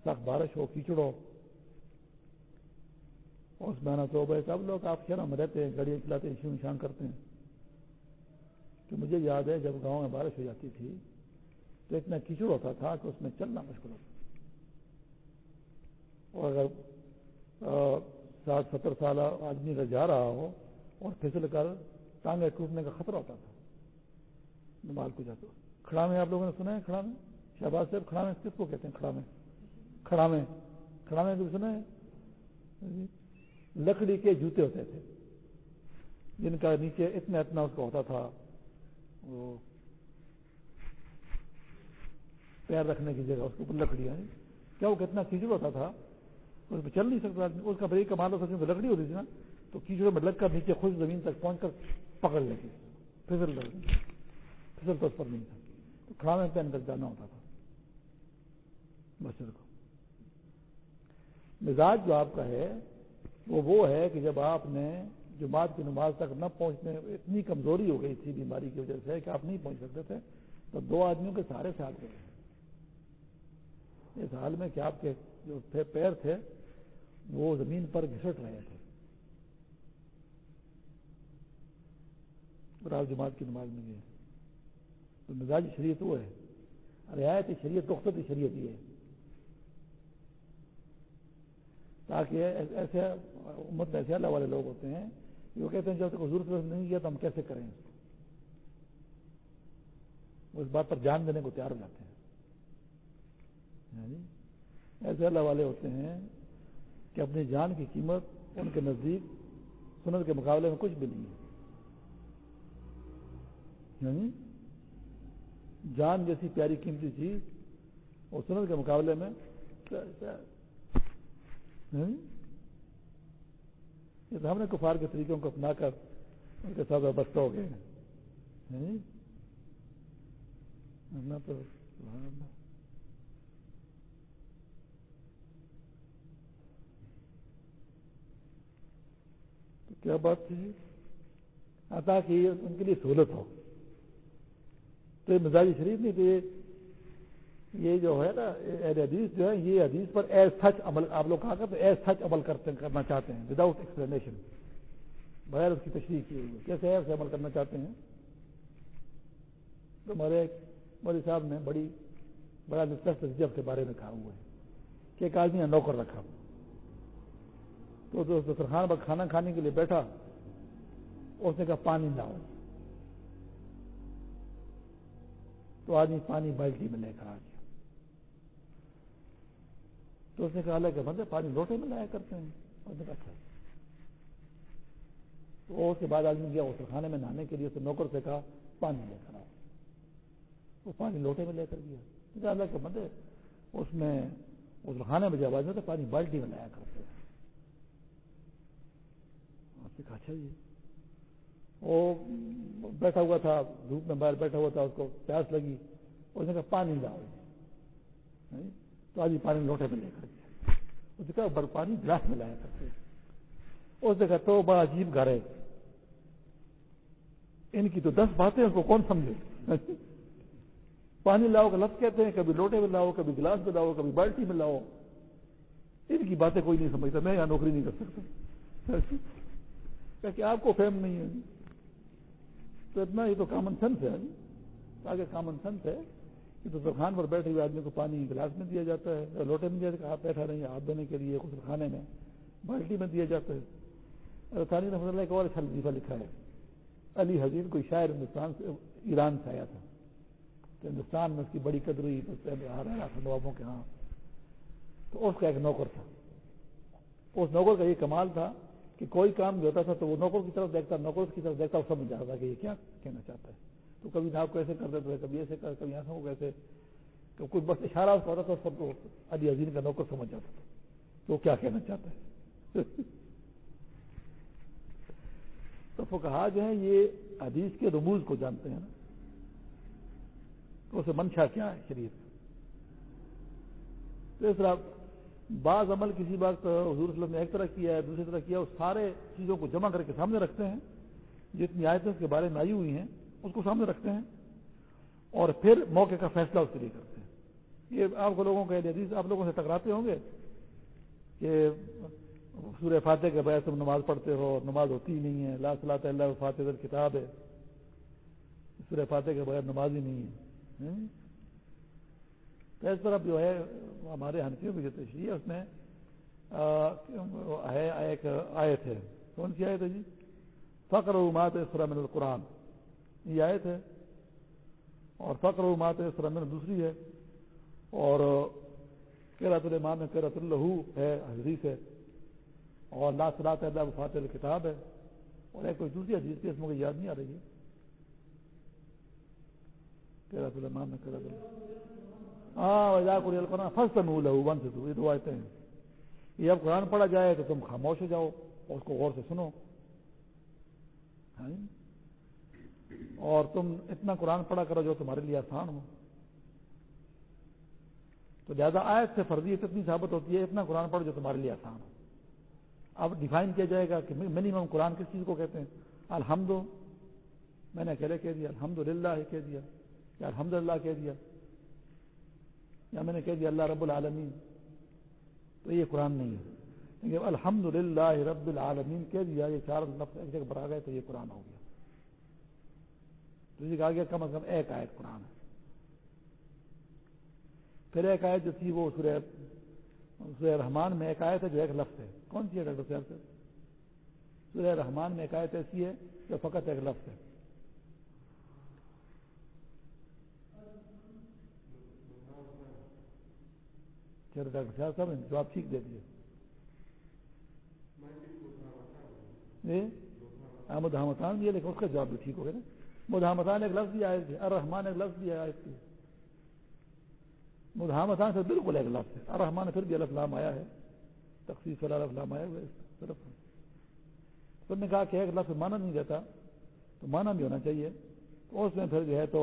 سخت بارش ہو کیچڑ ہو اس میں تو بھائی سب لوگ آپ شہروں میں رہتے ہیں، گاڑیاں چلاتے ہیں شیو نشان کرتے ہیں۔ تو مجھے یاد ہے جب گاؤں میں بارش ہو جاتی تھی تو اتنا کیچڑ ہوتا تھا کہ اس میں چلنا مشکل ہوتا اور اگر ساٹھ ستر سال آدمی اگر جا رہا ہو اور پھسل کر ٹانگیں ٹوٹنے کا خطرہ ہوتا تھا نمال کو جاتے کھڑا میں آپ لوگوں نے سنا ہے کھڑا میں شہباز صاحب کھڑا میں کس کو کہتے ہیں کھڑا میں کھڑا میں کھڑا میں بھی سنا ہے لکڑی کے جوتے ہوتے تھے۔ جن کا نیچے اتنا اتنا اس کا ہوتا تھا، وہ پیر رکھنے کی جگہ، اس کے اوپر لکڑیاں یعنی کیا وہ کتنا کھیچڑ ہوتا تھا اس پہ چل نہیں سکتا آدمی اس کا بریک کمال ہو سکتا لکڑی ہوتی تھی نا، تو کیچڑے میں لگ کر نیچے خود زمین تک پہنچ کر پکڑ لیتی پھسل پھسل تو اس پر نہیں تھا۔ تو کھڑا میں پہن کر جانا ہوتا تھا۔ مسجد کو۔ مزاج جو آپ کا ہے، وہ وہ ہے کہ جب آپ نے جماعت کی نماز تک نہ پہنچنے، اتنی کمزوری ہو گئی تھی بیماری کی وجہ سے کہ آپ نہیں پہنچ سکتے تھے، تو دو آدمیوں کے سارے ساتھ گئے اس حال میں کہ آپ کے جو تھے پیر تھے، وہ زمین پر گھسٹ رہے تھے۔ اور آپ جماعت کی نماز میں گئے۔ تو مزاج شریعت وہ ہے۔ رعایت شریعت رخصت شریعت یہ ہے۔ تاکہ ایسے امت ایسے اللہ والے لوگ ہوتے ہیں جو کہتے ہیں، جب تک حضور نہیں کیا تو ہم کیسے کریں؟ وہ اس بات پر جان دینے کو تیار ہو جاتے ہیں۔ ہاں جی؟ ایسے اللہ والے ہوتے ہیں کہ اپنی جان کی قیمت ان کے نزدیک سنت کے مقابلے میں کچھ بھی نہیں ہے۔ ہاں جی؟ جان جیسی پیاری قیمتی چیز اور سنت کے مقابلے میں ہاں جی؟ یہ تو ہم نے کفار کے طریقوں کو اپنا کر ان کے ساتھ وابستہ ہو گئے ہیں۔ تو کیا بات تھی جی؟ عطا کی ان کے لیے سہولت ہو۔ تو یہ مزاجی شریف نہیں، تو یہ جو ہے نا حدیث جو ہے یہ حدیث پر ایز سچ عمل، آپ لوگ کہا کرتے ایز سچ عمل کرتے کرنا چاہتے ہیں وداؤٹ ایکسپلینیشن بغیر اس کی تشریح کی ہوئی کیسے ایسے عمل کرنا چاہتے ہیں؟ تو ہمارے مودی صاحب نے بڑی بڑا دلچسپ جب کے بارے میں کہا ہوا ہے کہ ایک آدمی نے نوکر رکھا ہوا۔ تو دسترخوان پر کھانا کھانے کے لیے بیٹھا اس نے کہا پانی لاؤ۔ تو آدمی پانی بالٹی میں لے کر آ گیا۔ تو اس نے کہا کہ بندے پانی لوٹے میں لایا کرتے ہیں۔ اس نے کہا اچھا۔ تو اس کے بعد آدمی گیا اس خانے میں نہانے کے لیے اسے نوکر سے کہا پانی لے کر آؤ۔ وہ پانی لوٹے میں لے کر گیا۔ اللہ کے بندے، اس میں اس خانے میں جب آدمی تو پانی بالٹی میں لایا کرتے ہیں۔ نے کہا اچھا جی وہ بیٹھا ہوا تھا، دھوپ میں باہر بیٹھا ہوا تھا، اس کو پیاس لگی، اس نے کہا پانی لاؤ تو آج پانی لوٹے میں لے کر گیا۔ اس نے کہا بڑا پانی گلاس میں لایا کرتے اس نے کہا تو بڑا عجیب گھر ہے۔ ان کی تو دس باتیں اس کو کون سمجھے؟ پانی لاؤ کا لفظ کہتے ہیں، کبھی لوٹے میں لاؤ، کبھی گلاس میں لاؤ، کبھی بالٹی میں لاؤ۔ ان کی باتیں کوئی نہیں سمجھتا، میں یہاں نوکری نہیں کر سکتا۔ کہ آپ کو فہم نہیں ہے۔ تو اتنا یہ تو کامن سینس ہے۔ آگے کامن سینس ہے کہ تو خان پر بیٹھے ہوئے آدمی کو پانی گلاس میں دیا جاتا ہے لوٹے میں دیا جاتا ہے۔ آپ بیٹھا رہی ہاتھ دینے کے لیے کچھ میں، بالٹی میں دیا جاتا ہے۔ تعلیم رحمۃ اللہ ایک اور اچھا لطیفہ لکھا ہے۔ علی حضیر کوئی شاعر ہندوستان سے، ایران سے آیا تھا۔ تو ہندوستان میں اس کی بڑی قدر ہوئی نوابوں کے ہاں۔ تو اس کا ایک نوکر تھا۔ اس نوکر کا یہ کمال تھا کہ کوئی کام جو ہوتا تھا تو وہ نوکر کی طرف دیکھتا، نوکر کی طرف دیکھتا سمجھ جاتا تھا کہ یہ کیا کہنا چاہتا ہے۔ تو کبھی ناپ کو ایسے کر دیتے تھے، کبھی ایسے کر، کبھی ایسا کیسے تو کچھ بس اشارہ ہوتا تھا، سب کو علی عظیم کا نوکر سمجھ جاتا تھا تو کیا کہنا چاہتا ہے۔ *laughs* تو وہ کہا جو ہے یہ حدیث کے رموز کو جانتے ہیں نا۔ تو اسے منشا کیا ہے شریف تو اس طرح بعض عمل کسی بات حضور صلی اللہ نے ایک طرح کیا ہے، دوسری طرح کیا اس سارے چیزوں کو جمع کر کے سامنے رکھتے ہیں، جتنی آیتیں اس کے بارے میں آئی ہوئی ہیں، اس کو سامنے رکھتے ہیں اور پھر موقع کا فیصلہ اس کے لیے کرتے ہیں۔ یہ آپ کو لوگوں کا حدیث، آپ لوگوں سے ٹکراتے ہوں گے کہ سورہ فاتح کے بغیر تم نماز پڑھتے ہو، نماز ہوتی ہی نہیں ہے، لا صلاح اللہ فاتح کتاب ہے۔ سورہ فاتح کے بغیر نماز ہی نہیں ہے۔ اس طرف جو ہے، ہمارے ہنسیوں کی جو تشریح ہے، اس میں ایک آیت ہے۔ کون سی آیت ہے جی؟ فخر امات سورہ من القرآن۔ یہ آیت ہے۔ اور فخر امات سورہ من، دوسری ہے۔ اور کیرت المان میں کیرت الہو ہے، حدیث ہے۔ اور لا صلاح اللہ فاتح الکتاب ہے۔ اور ایک کوئی دوسری حدیث کی اس میں یاد نہیں آ رہی۔ ہے کیرت المان میں کیرت اللہ ہاں فسٹ میں ون سے یہ دو آتے ہیں۔ یہ اب قرآن پڑھا جائے تو تم خاموش ہو جاؤ، اور اس کو غور سے سنو۔ ہاں؟ اور تم اتنا قرآن پڑھا کرو جو تمہارے لیے آسان ہو۔ تو زیادہ آیت سے فرضیت اتنی ثابت ہوتی ہے، اتنا قرآن پڑھو جو تمہارے لیے آسان ہو۔ اب ڈیفائن کیا جائے گا کہ منیمم قرآن کس چیز کو کہتے ہیں؟ الحمد میں نے اکیلے کہہ دیا الحمد للہ کہہ دیا۔ یا الحمد للہ کہہ دیا۔ یا میں نے کہہ دیا اللہ رب العالمین۔ تو یہ قرآن نہیں ہے۔ لیکن الحمد للہ رب العالمین کہہ دیا، یہ چار لفظ ایک جگہ بڑھا گئے تو یہ قرآن ہو گیا۔ تو یہ کہا گیا کم از کم ایک آیت قرآن ہے۔ پھر ایک آیت جو تھی وہ سورہ سورہ رحمان میں ایک آیت ہے جو ایک لفظ ہے۔ کون سی ہے ڈاکٹر صاحب سے سورہ رحمان میں ایک آیت ایسی ہے جو فقط ایک لفظ ہے۔ چلو ڈاکٹر صاحب صاحب نے جواب ٹھیک دے دیا جی ہاں بھی ہے، لیکن اس کا جواب بھی ٹھیک ہو گیا نا۔ مدحمتان ایک لفظ بھی آئے تھے الرحمان ایک لفظ بھی آئے تھے مدحمتان سے بالکل ایک لفظ ہے۔ الرحمان پھر بھی الفلام آیا ہے۔ تخصیص والا الفلام آیا ہوا ہے تو نے کہا کہ ایک لفظ مانا نہیں دیتا تو مانا بھی ہونا چاہیے۔ تو اس میں پھر جو ہے تو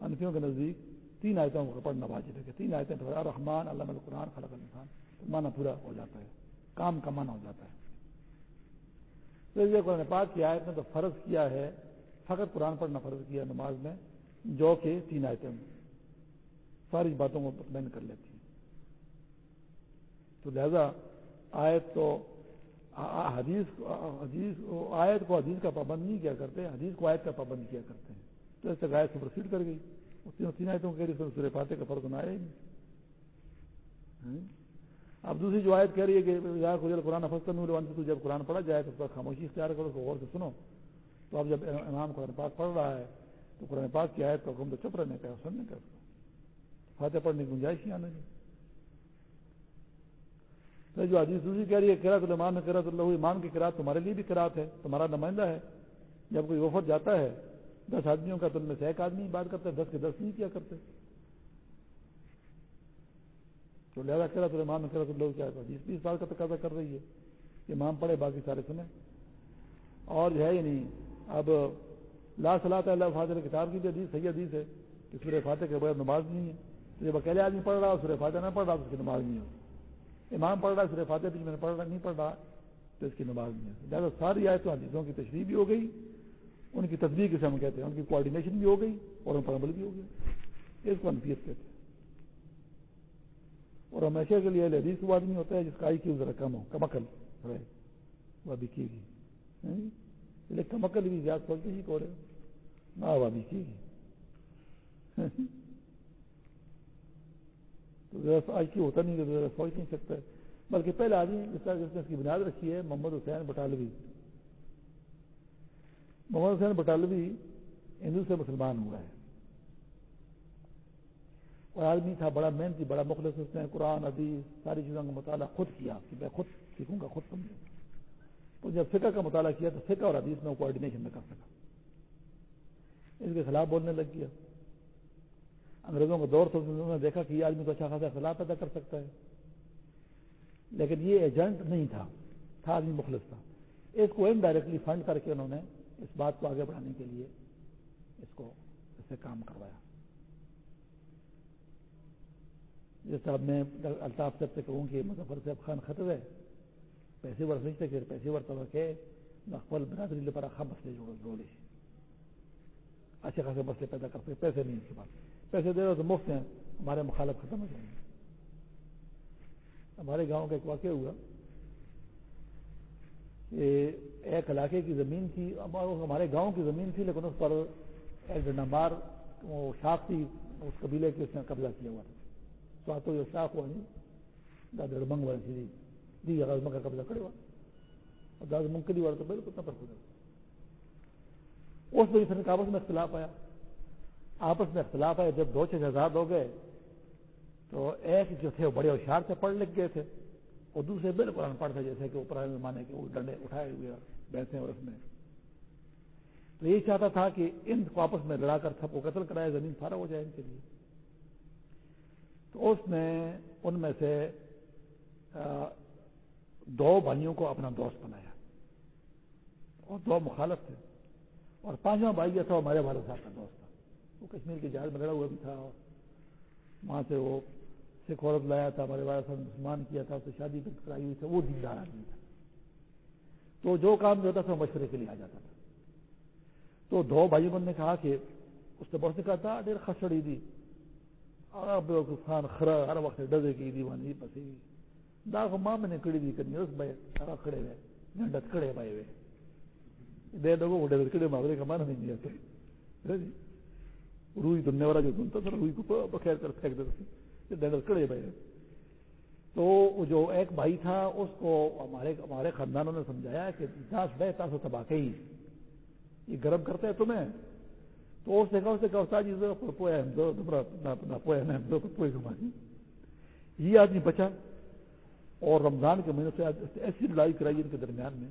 انفیوں کے نزدیک تین آیتوں کو پڑھنا واجب ہے کہ تین آیتیں پھر الرحمان علام القرآن، خلق الانسان۔ تو مانا پورا ہو جاتا ہے، کام کا مانا ہو جاتا ہے۔ تو یہ قرآن پاک کی آیت نے تو فرض کیا ہے، فقط قرآن پڑھنا فرض کیا نماز میں، جو کہ تین آیتیں ساری باتوں کو مطمئن کر لیتی ہیں۔ تو لہذا آیت تو حدیث حدیث آیت کو حدیث کا پابند نہیں کیا کرتے، حدیث کو آیت کا پابند کیا کرتے ہیں۔ تو اس سے آیت سپرسیڈ کر گئی۔ تینوں تین آیتوں کہہ رہی سورے پاتے کا فرق نہ ہی نہیں اب دوسری جو آیت کہہ رہی ہے کہ قرآن فسطن جب قرآن پڑھا جائے تو اس پر خاموشی اختیار کرو اس کو غور سے سنو تو اب جب امام قرآن پاک پڑھ رہا ہے تو قرآن پاک کی آیت تو حکم تو چپ رہنے کا سننے کا فاتح پڑھنے کی گنجائش ہی آنے کی جو حدیث دوسری کہہ رہی ہے کرا تو امام کرا تو اللہ امام کی کراط تمہارے لیے بھی کراط ہے تمہارا نمائندہ ہے جب کوئی وفد جاتا ہے دس آدمیوں کا تو ان میں سے ایک آدمی بات کرتا ہے، دس کے دس نہیں کیا کرتے۔ تو لہٰذا کرا تو امام کرا تو لوگ کیا بیس بیس بات کا تقاضا کر رہی ہے کہ امام پڑھے، باقی سارے سنیں۔ اور جو ہے یعنی اب لا صلاح اللہ فاضل کتاب کی بھی حدیث، صحیح حدیث ہے کہ سورہ فاتح کے بغیر نماز نہیں ہے۔ تو جب اکیلے آدمی پڑھ رہا سورہ فاتح نہ پڑھ رہا، تو اس کی نماز نہیں ہو امام پڑھ رہا ہے، سورہ فاتح بھی میں نے پڑھ رہا، نہیں پڑھ رہا، تو اس کی نماز نہیں ہے لہٰذا ساری آئے تو حدیثوں کی تشریح بھی ہو گئی۔ ان کی تصویر کسے ہم کہتے ہیں، ان کی کوآڈینیشن بھی ہو گئی اور ان پر عمل بھی ہو گیا۔ اس کو انفیت کہتے ہیں۔ اور ہمیشہ کے لیے حدیث وہ آدمی ہوتا ہے جس کا آئی کیوں ذرا کم ہو کمکل رہے۔ وہ کی گی ہاں جی؟ لیکن کمکل بھی زیادہ سوچتے ہی کو رہے نہ وہ کی گی ہاں جی؟ تو آئی کی ہوتا نہیں ذرا سوچ نہیں سکتا۔ بلکہ پہلے آدمی جس طرح جس نے اس کی بنیاد رکھی ہے، محمد حسین بٹالوی۔ محمد حسین بٹالوی ہندو سے مسلمان ہوا ہے۔ اور آدمی تھا، بڑا محنتی بڑا مخلص، اس نے قرآن، حدیث، ساری چیزوں کا مطالعہ خود کیا کہ میں خود سیکھوں گا، خود سمجھوں گا۔ تو جب فقہ کا مطالعہ کیا تو فقہ اور حدیث میں کوآڈینیشن میں کر سکا۔ اس کے خلاف بولنے لگ گیا۔ انگریزوں کو دور تو انہوں نے دیکھا کہ یہ آدمی تو اچھا خاصا خلاف پیدا کر سکتا ہے۔ لیکن یہ ایجنٹ نہیں تھا تھا آدمی مخلص تھا۔ اس کو انڈائریکٹلی فنڈ کر کے انہوں نے اس بات کو آگے بڑھانے کے لیے اس کو اس سے کام کروایا۔ جیسے اب میں الطاف صاحب سے کہوں کہ مظفر صاحب خان خطر ہے، پیسے ور سمجھتے کہ پیسے ور تو کہ نقبل برادری پر اخا مسئلے جوڑ جوڑے اچھے خاصے مسئلے پیدا کرتے پیسے نہیں اس کے پاس۔ پیسے دے رہے تو مفت ہیں، ہمارے مخالف ختم ہو جائیں گے۔ ہمارے گاؤں کا ایک واقعہ ہوا۔ ایک علاقے کی زمین تھی، ہمارے گاؤں کی زمین تھی، لیکن اس پر ایک ڈنڈا مار، وہ شاخ تھی، اس قبیلے کے اس نے قبضہ کیا ہوا تھا۔ ساتو جو شاخ ہوا نہیں دادا منگ والی تھی، دی اگر کا قبضہ کرے ہوا۔ اور دادا منگ کلی والا تو بالکل نہ پر خدا اس وجہ سے آپس میں اختلاف آیا۔ آپس میں اختلاف آیا۔ جب دو چھ آزاد ہو گئے تو ایک جو تھے وہ بڑے ہوشیار سے پڑھ لکھ گئے تھے۔ اور دوسرے بالکل ان پڑھ تھے جیسے کہ وہ پرانے زمانے کے وہ ڈنڈے اٹھائے ہوئے بیٹھے اور اس میں۔ تو یہی چاہتا تھا کہ ان کو آپس میں لڑا کر سب کو قتل کرائے، زمین سارا ہو جائے ان کے لیے۔ تو اس نے ان میں سے دو بھائیوں کو اپنا دوست بنایا۔ اور دو مخالف تھے۔ اور پانچواں بھائی جو تھا ہمارے والد صاحب کا دوست تھا۔ وہ کشمیر کے جہاز میں لڑا ہوا بھی تھا اور وہاں سے وہ سکھ عورت لایا تھا، ہمارے والد صاحب مسلمان کیا تھا، اس سے شادی کرائی ہوئی تھی، وہ دیندار آدمی تھا۔ تو جو کام جو ہوتا تھا، وہ مشورے کے لیے آ جاتا تھا۔ تو دو بھائیوں نے کہا کہ اس نے بہت کہا تھا ڈیر خسڑی دی۔ خان خرا، ہر وقت ڈزے کی دی وہاں پسی دا کو ماں میں نے کڑی دی کرنی، اس بھائی سارا کھڑے ہوئے جنڈت کھڑے پائے ہوئے۔ دے لوگوں کو ڈر کڑے محاورے کا مانا نہیں دیا۔ روئی دھننے والا جو دھنتا تھا روئی کو بخیر کر پھینک دیتا ڈنڈت کھڑے پائے تو جو ایک بھائی تھا، اس کو ہمارے ہمارے خاندانوں نے سمجھایا کہ داس بہ، تاس و تباہ یہ گرم کرتے ہیں تمہیں۔ تو اس نے کہا، اس نے کہا جی پویا پویا پوئے گمانی یہ آدمی بچا۔ اور رمضان کے مہینے سے ایسی لڑائی کرائی ان کے درمیان میں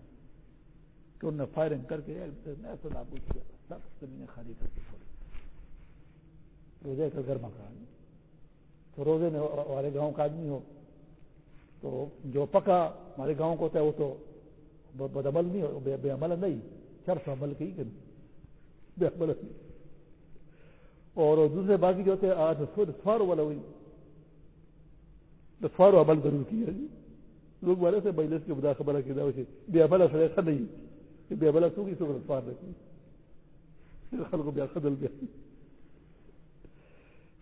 کہ انہوں نے فائرنگ کر کے ایسا نابود کیا۔ سب زمینیں خالی کر کے چھوڑی روزے کا گرما کا تو روزے میں ہمارے گاؤں کا آدمی ہو، تو جو پکا ہمارے گاؤں کو ہوتا ہے وہ تو بدعمل نہیں ہو، بے عمل نہیں چرس عمل کی کہ بے عمل نہیں۔ اور دوسرے باقی جو ہوتے ہیں، آج فارو والا ہوئی۔ فارو عمل ضرور کیا جی۔ لوگ والے سے مجلس کے بدا خبر کی سے، بے عمل اثر ایسا نہیں۔ کہ بے عمل سو کی سو فار رکھی خل کو بیا بدل گیا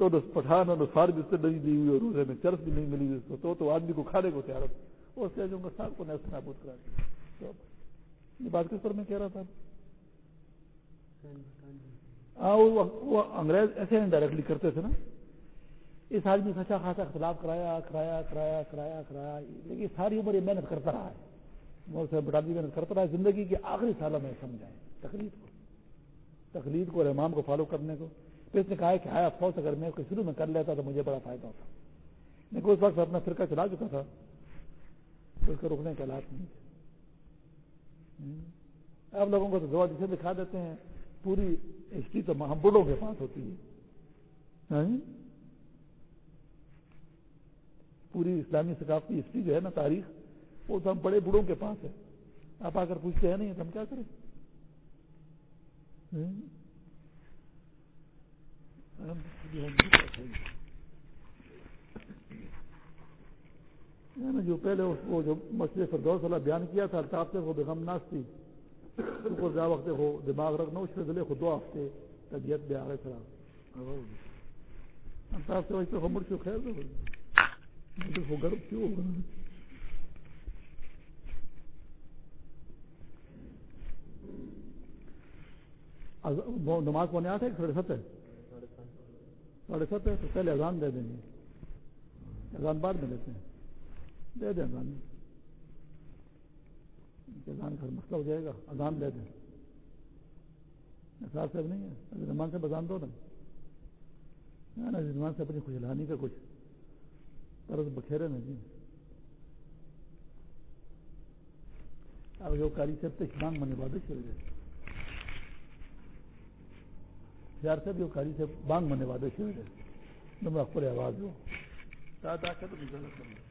تو پٹھان اور نسار بھی اس سے نہیں دی ہوئی اور روزے میں چرس بھی نہیں ملی ہوئی اس کو، تو تو آدمی کو کھانے کو تیار اور سے جو صاحب کو نیس نابود کرا دیا۔ یہ بات کس پر میں کہہ رہا تھا؟ ہاں وہ انگریز ایسے انڈائریکٹلی کرتے تھے نا۔ اس آدمی سچا خاصا اختلاف کرایا کرایا کرایا کرایا کرایا۔ لیکن ساری عمر یہ محنت کرتا رہا ہے۔ وہ سے بڑا محنت کرتا رہا ہے۔ زندگی کے آخری سالوں میں سمجھائے تقلید کو۔ تقلید کو اور امام کو فالو کرنے کو۔ اس نے کہا کہ ہاں افسوس، اگر میں کوئی شروع میں کر لیتا تو مجھے بڑا فائدہ ہوتا۔ لیکن اس وقت اپنا فرقہ چلا چکا تھا۔ تو اس کو روکنے کے حالات نہیں تھے اب لوگوں کو تو دعا جسے دکھا دیتے ہیں، پوری ہسٹری تو ہم بڑوں کے پاس ہوتی ہے۔ ہاں جی؟ پوری اسلامی ثقافتی ہسٹری جو ہے نا، تاریخ، وہ تو ہم بڑے بڑوں کے پاس ہے۔ آپ آ کر پوچھتے ہیں، نہیں تو ہم کیا کریں؟ ہاں جی؟ ہاں جی؟ جو پہلے وہ جو مسئلے فردوس والا بیان کیا تھا الطاف سے وہ بیگم ناس تھی۔ کو زیادہ وقت ہو دماغ رکھنا، اس سے دلے خود دو ہفتے طبیعت بھی آگے خراب الطاف سے ویسے مڑ کے خیر وہ گرم کیوں ہوگا نماز پڑھنے آتے ساڑھے ست ہے ساڑھے ست ہے تو پہلے اذان دے دیں گے۔ اذان بعد میں دیتے ہیں۔ دے دیں اذان۔ اذان کا مسئلہ ہو جائے گا۔ اذان دے دیں۔ احساس صاحب نہیں ہے۔ زمان سے بزان دو نا زمان سے اپنی خوشحانی کا کچھ طرز بکھیرے نا جی۔ اب جو کاری سے تک مانگ من بادش چل گئے یار سے بھی کاری سے بانگ من بادش چل گئے تم اکبر آواز ہو تو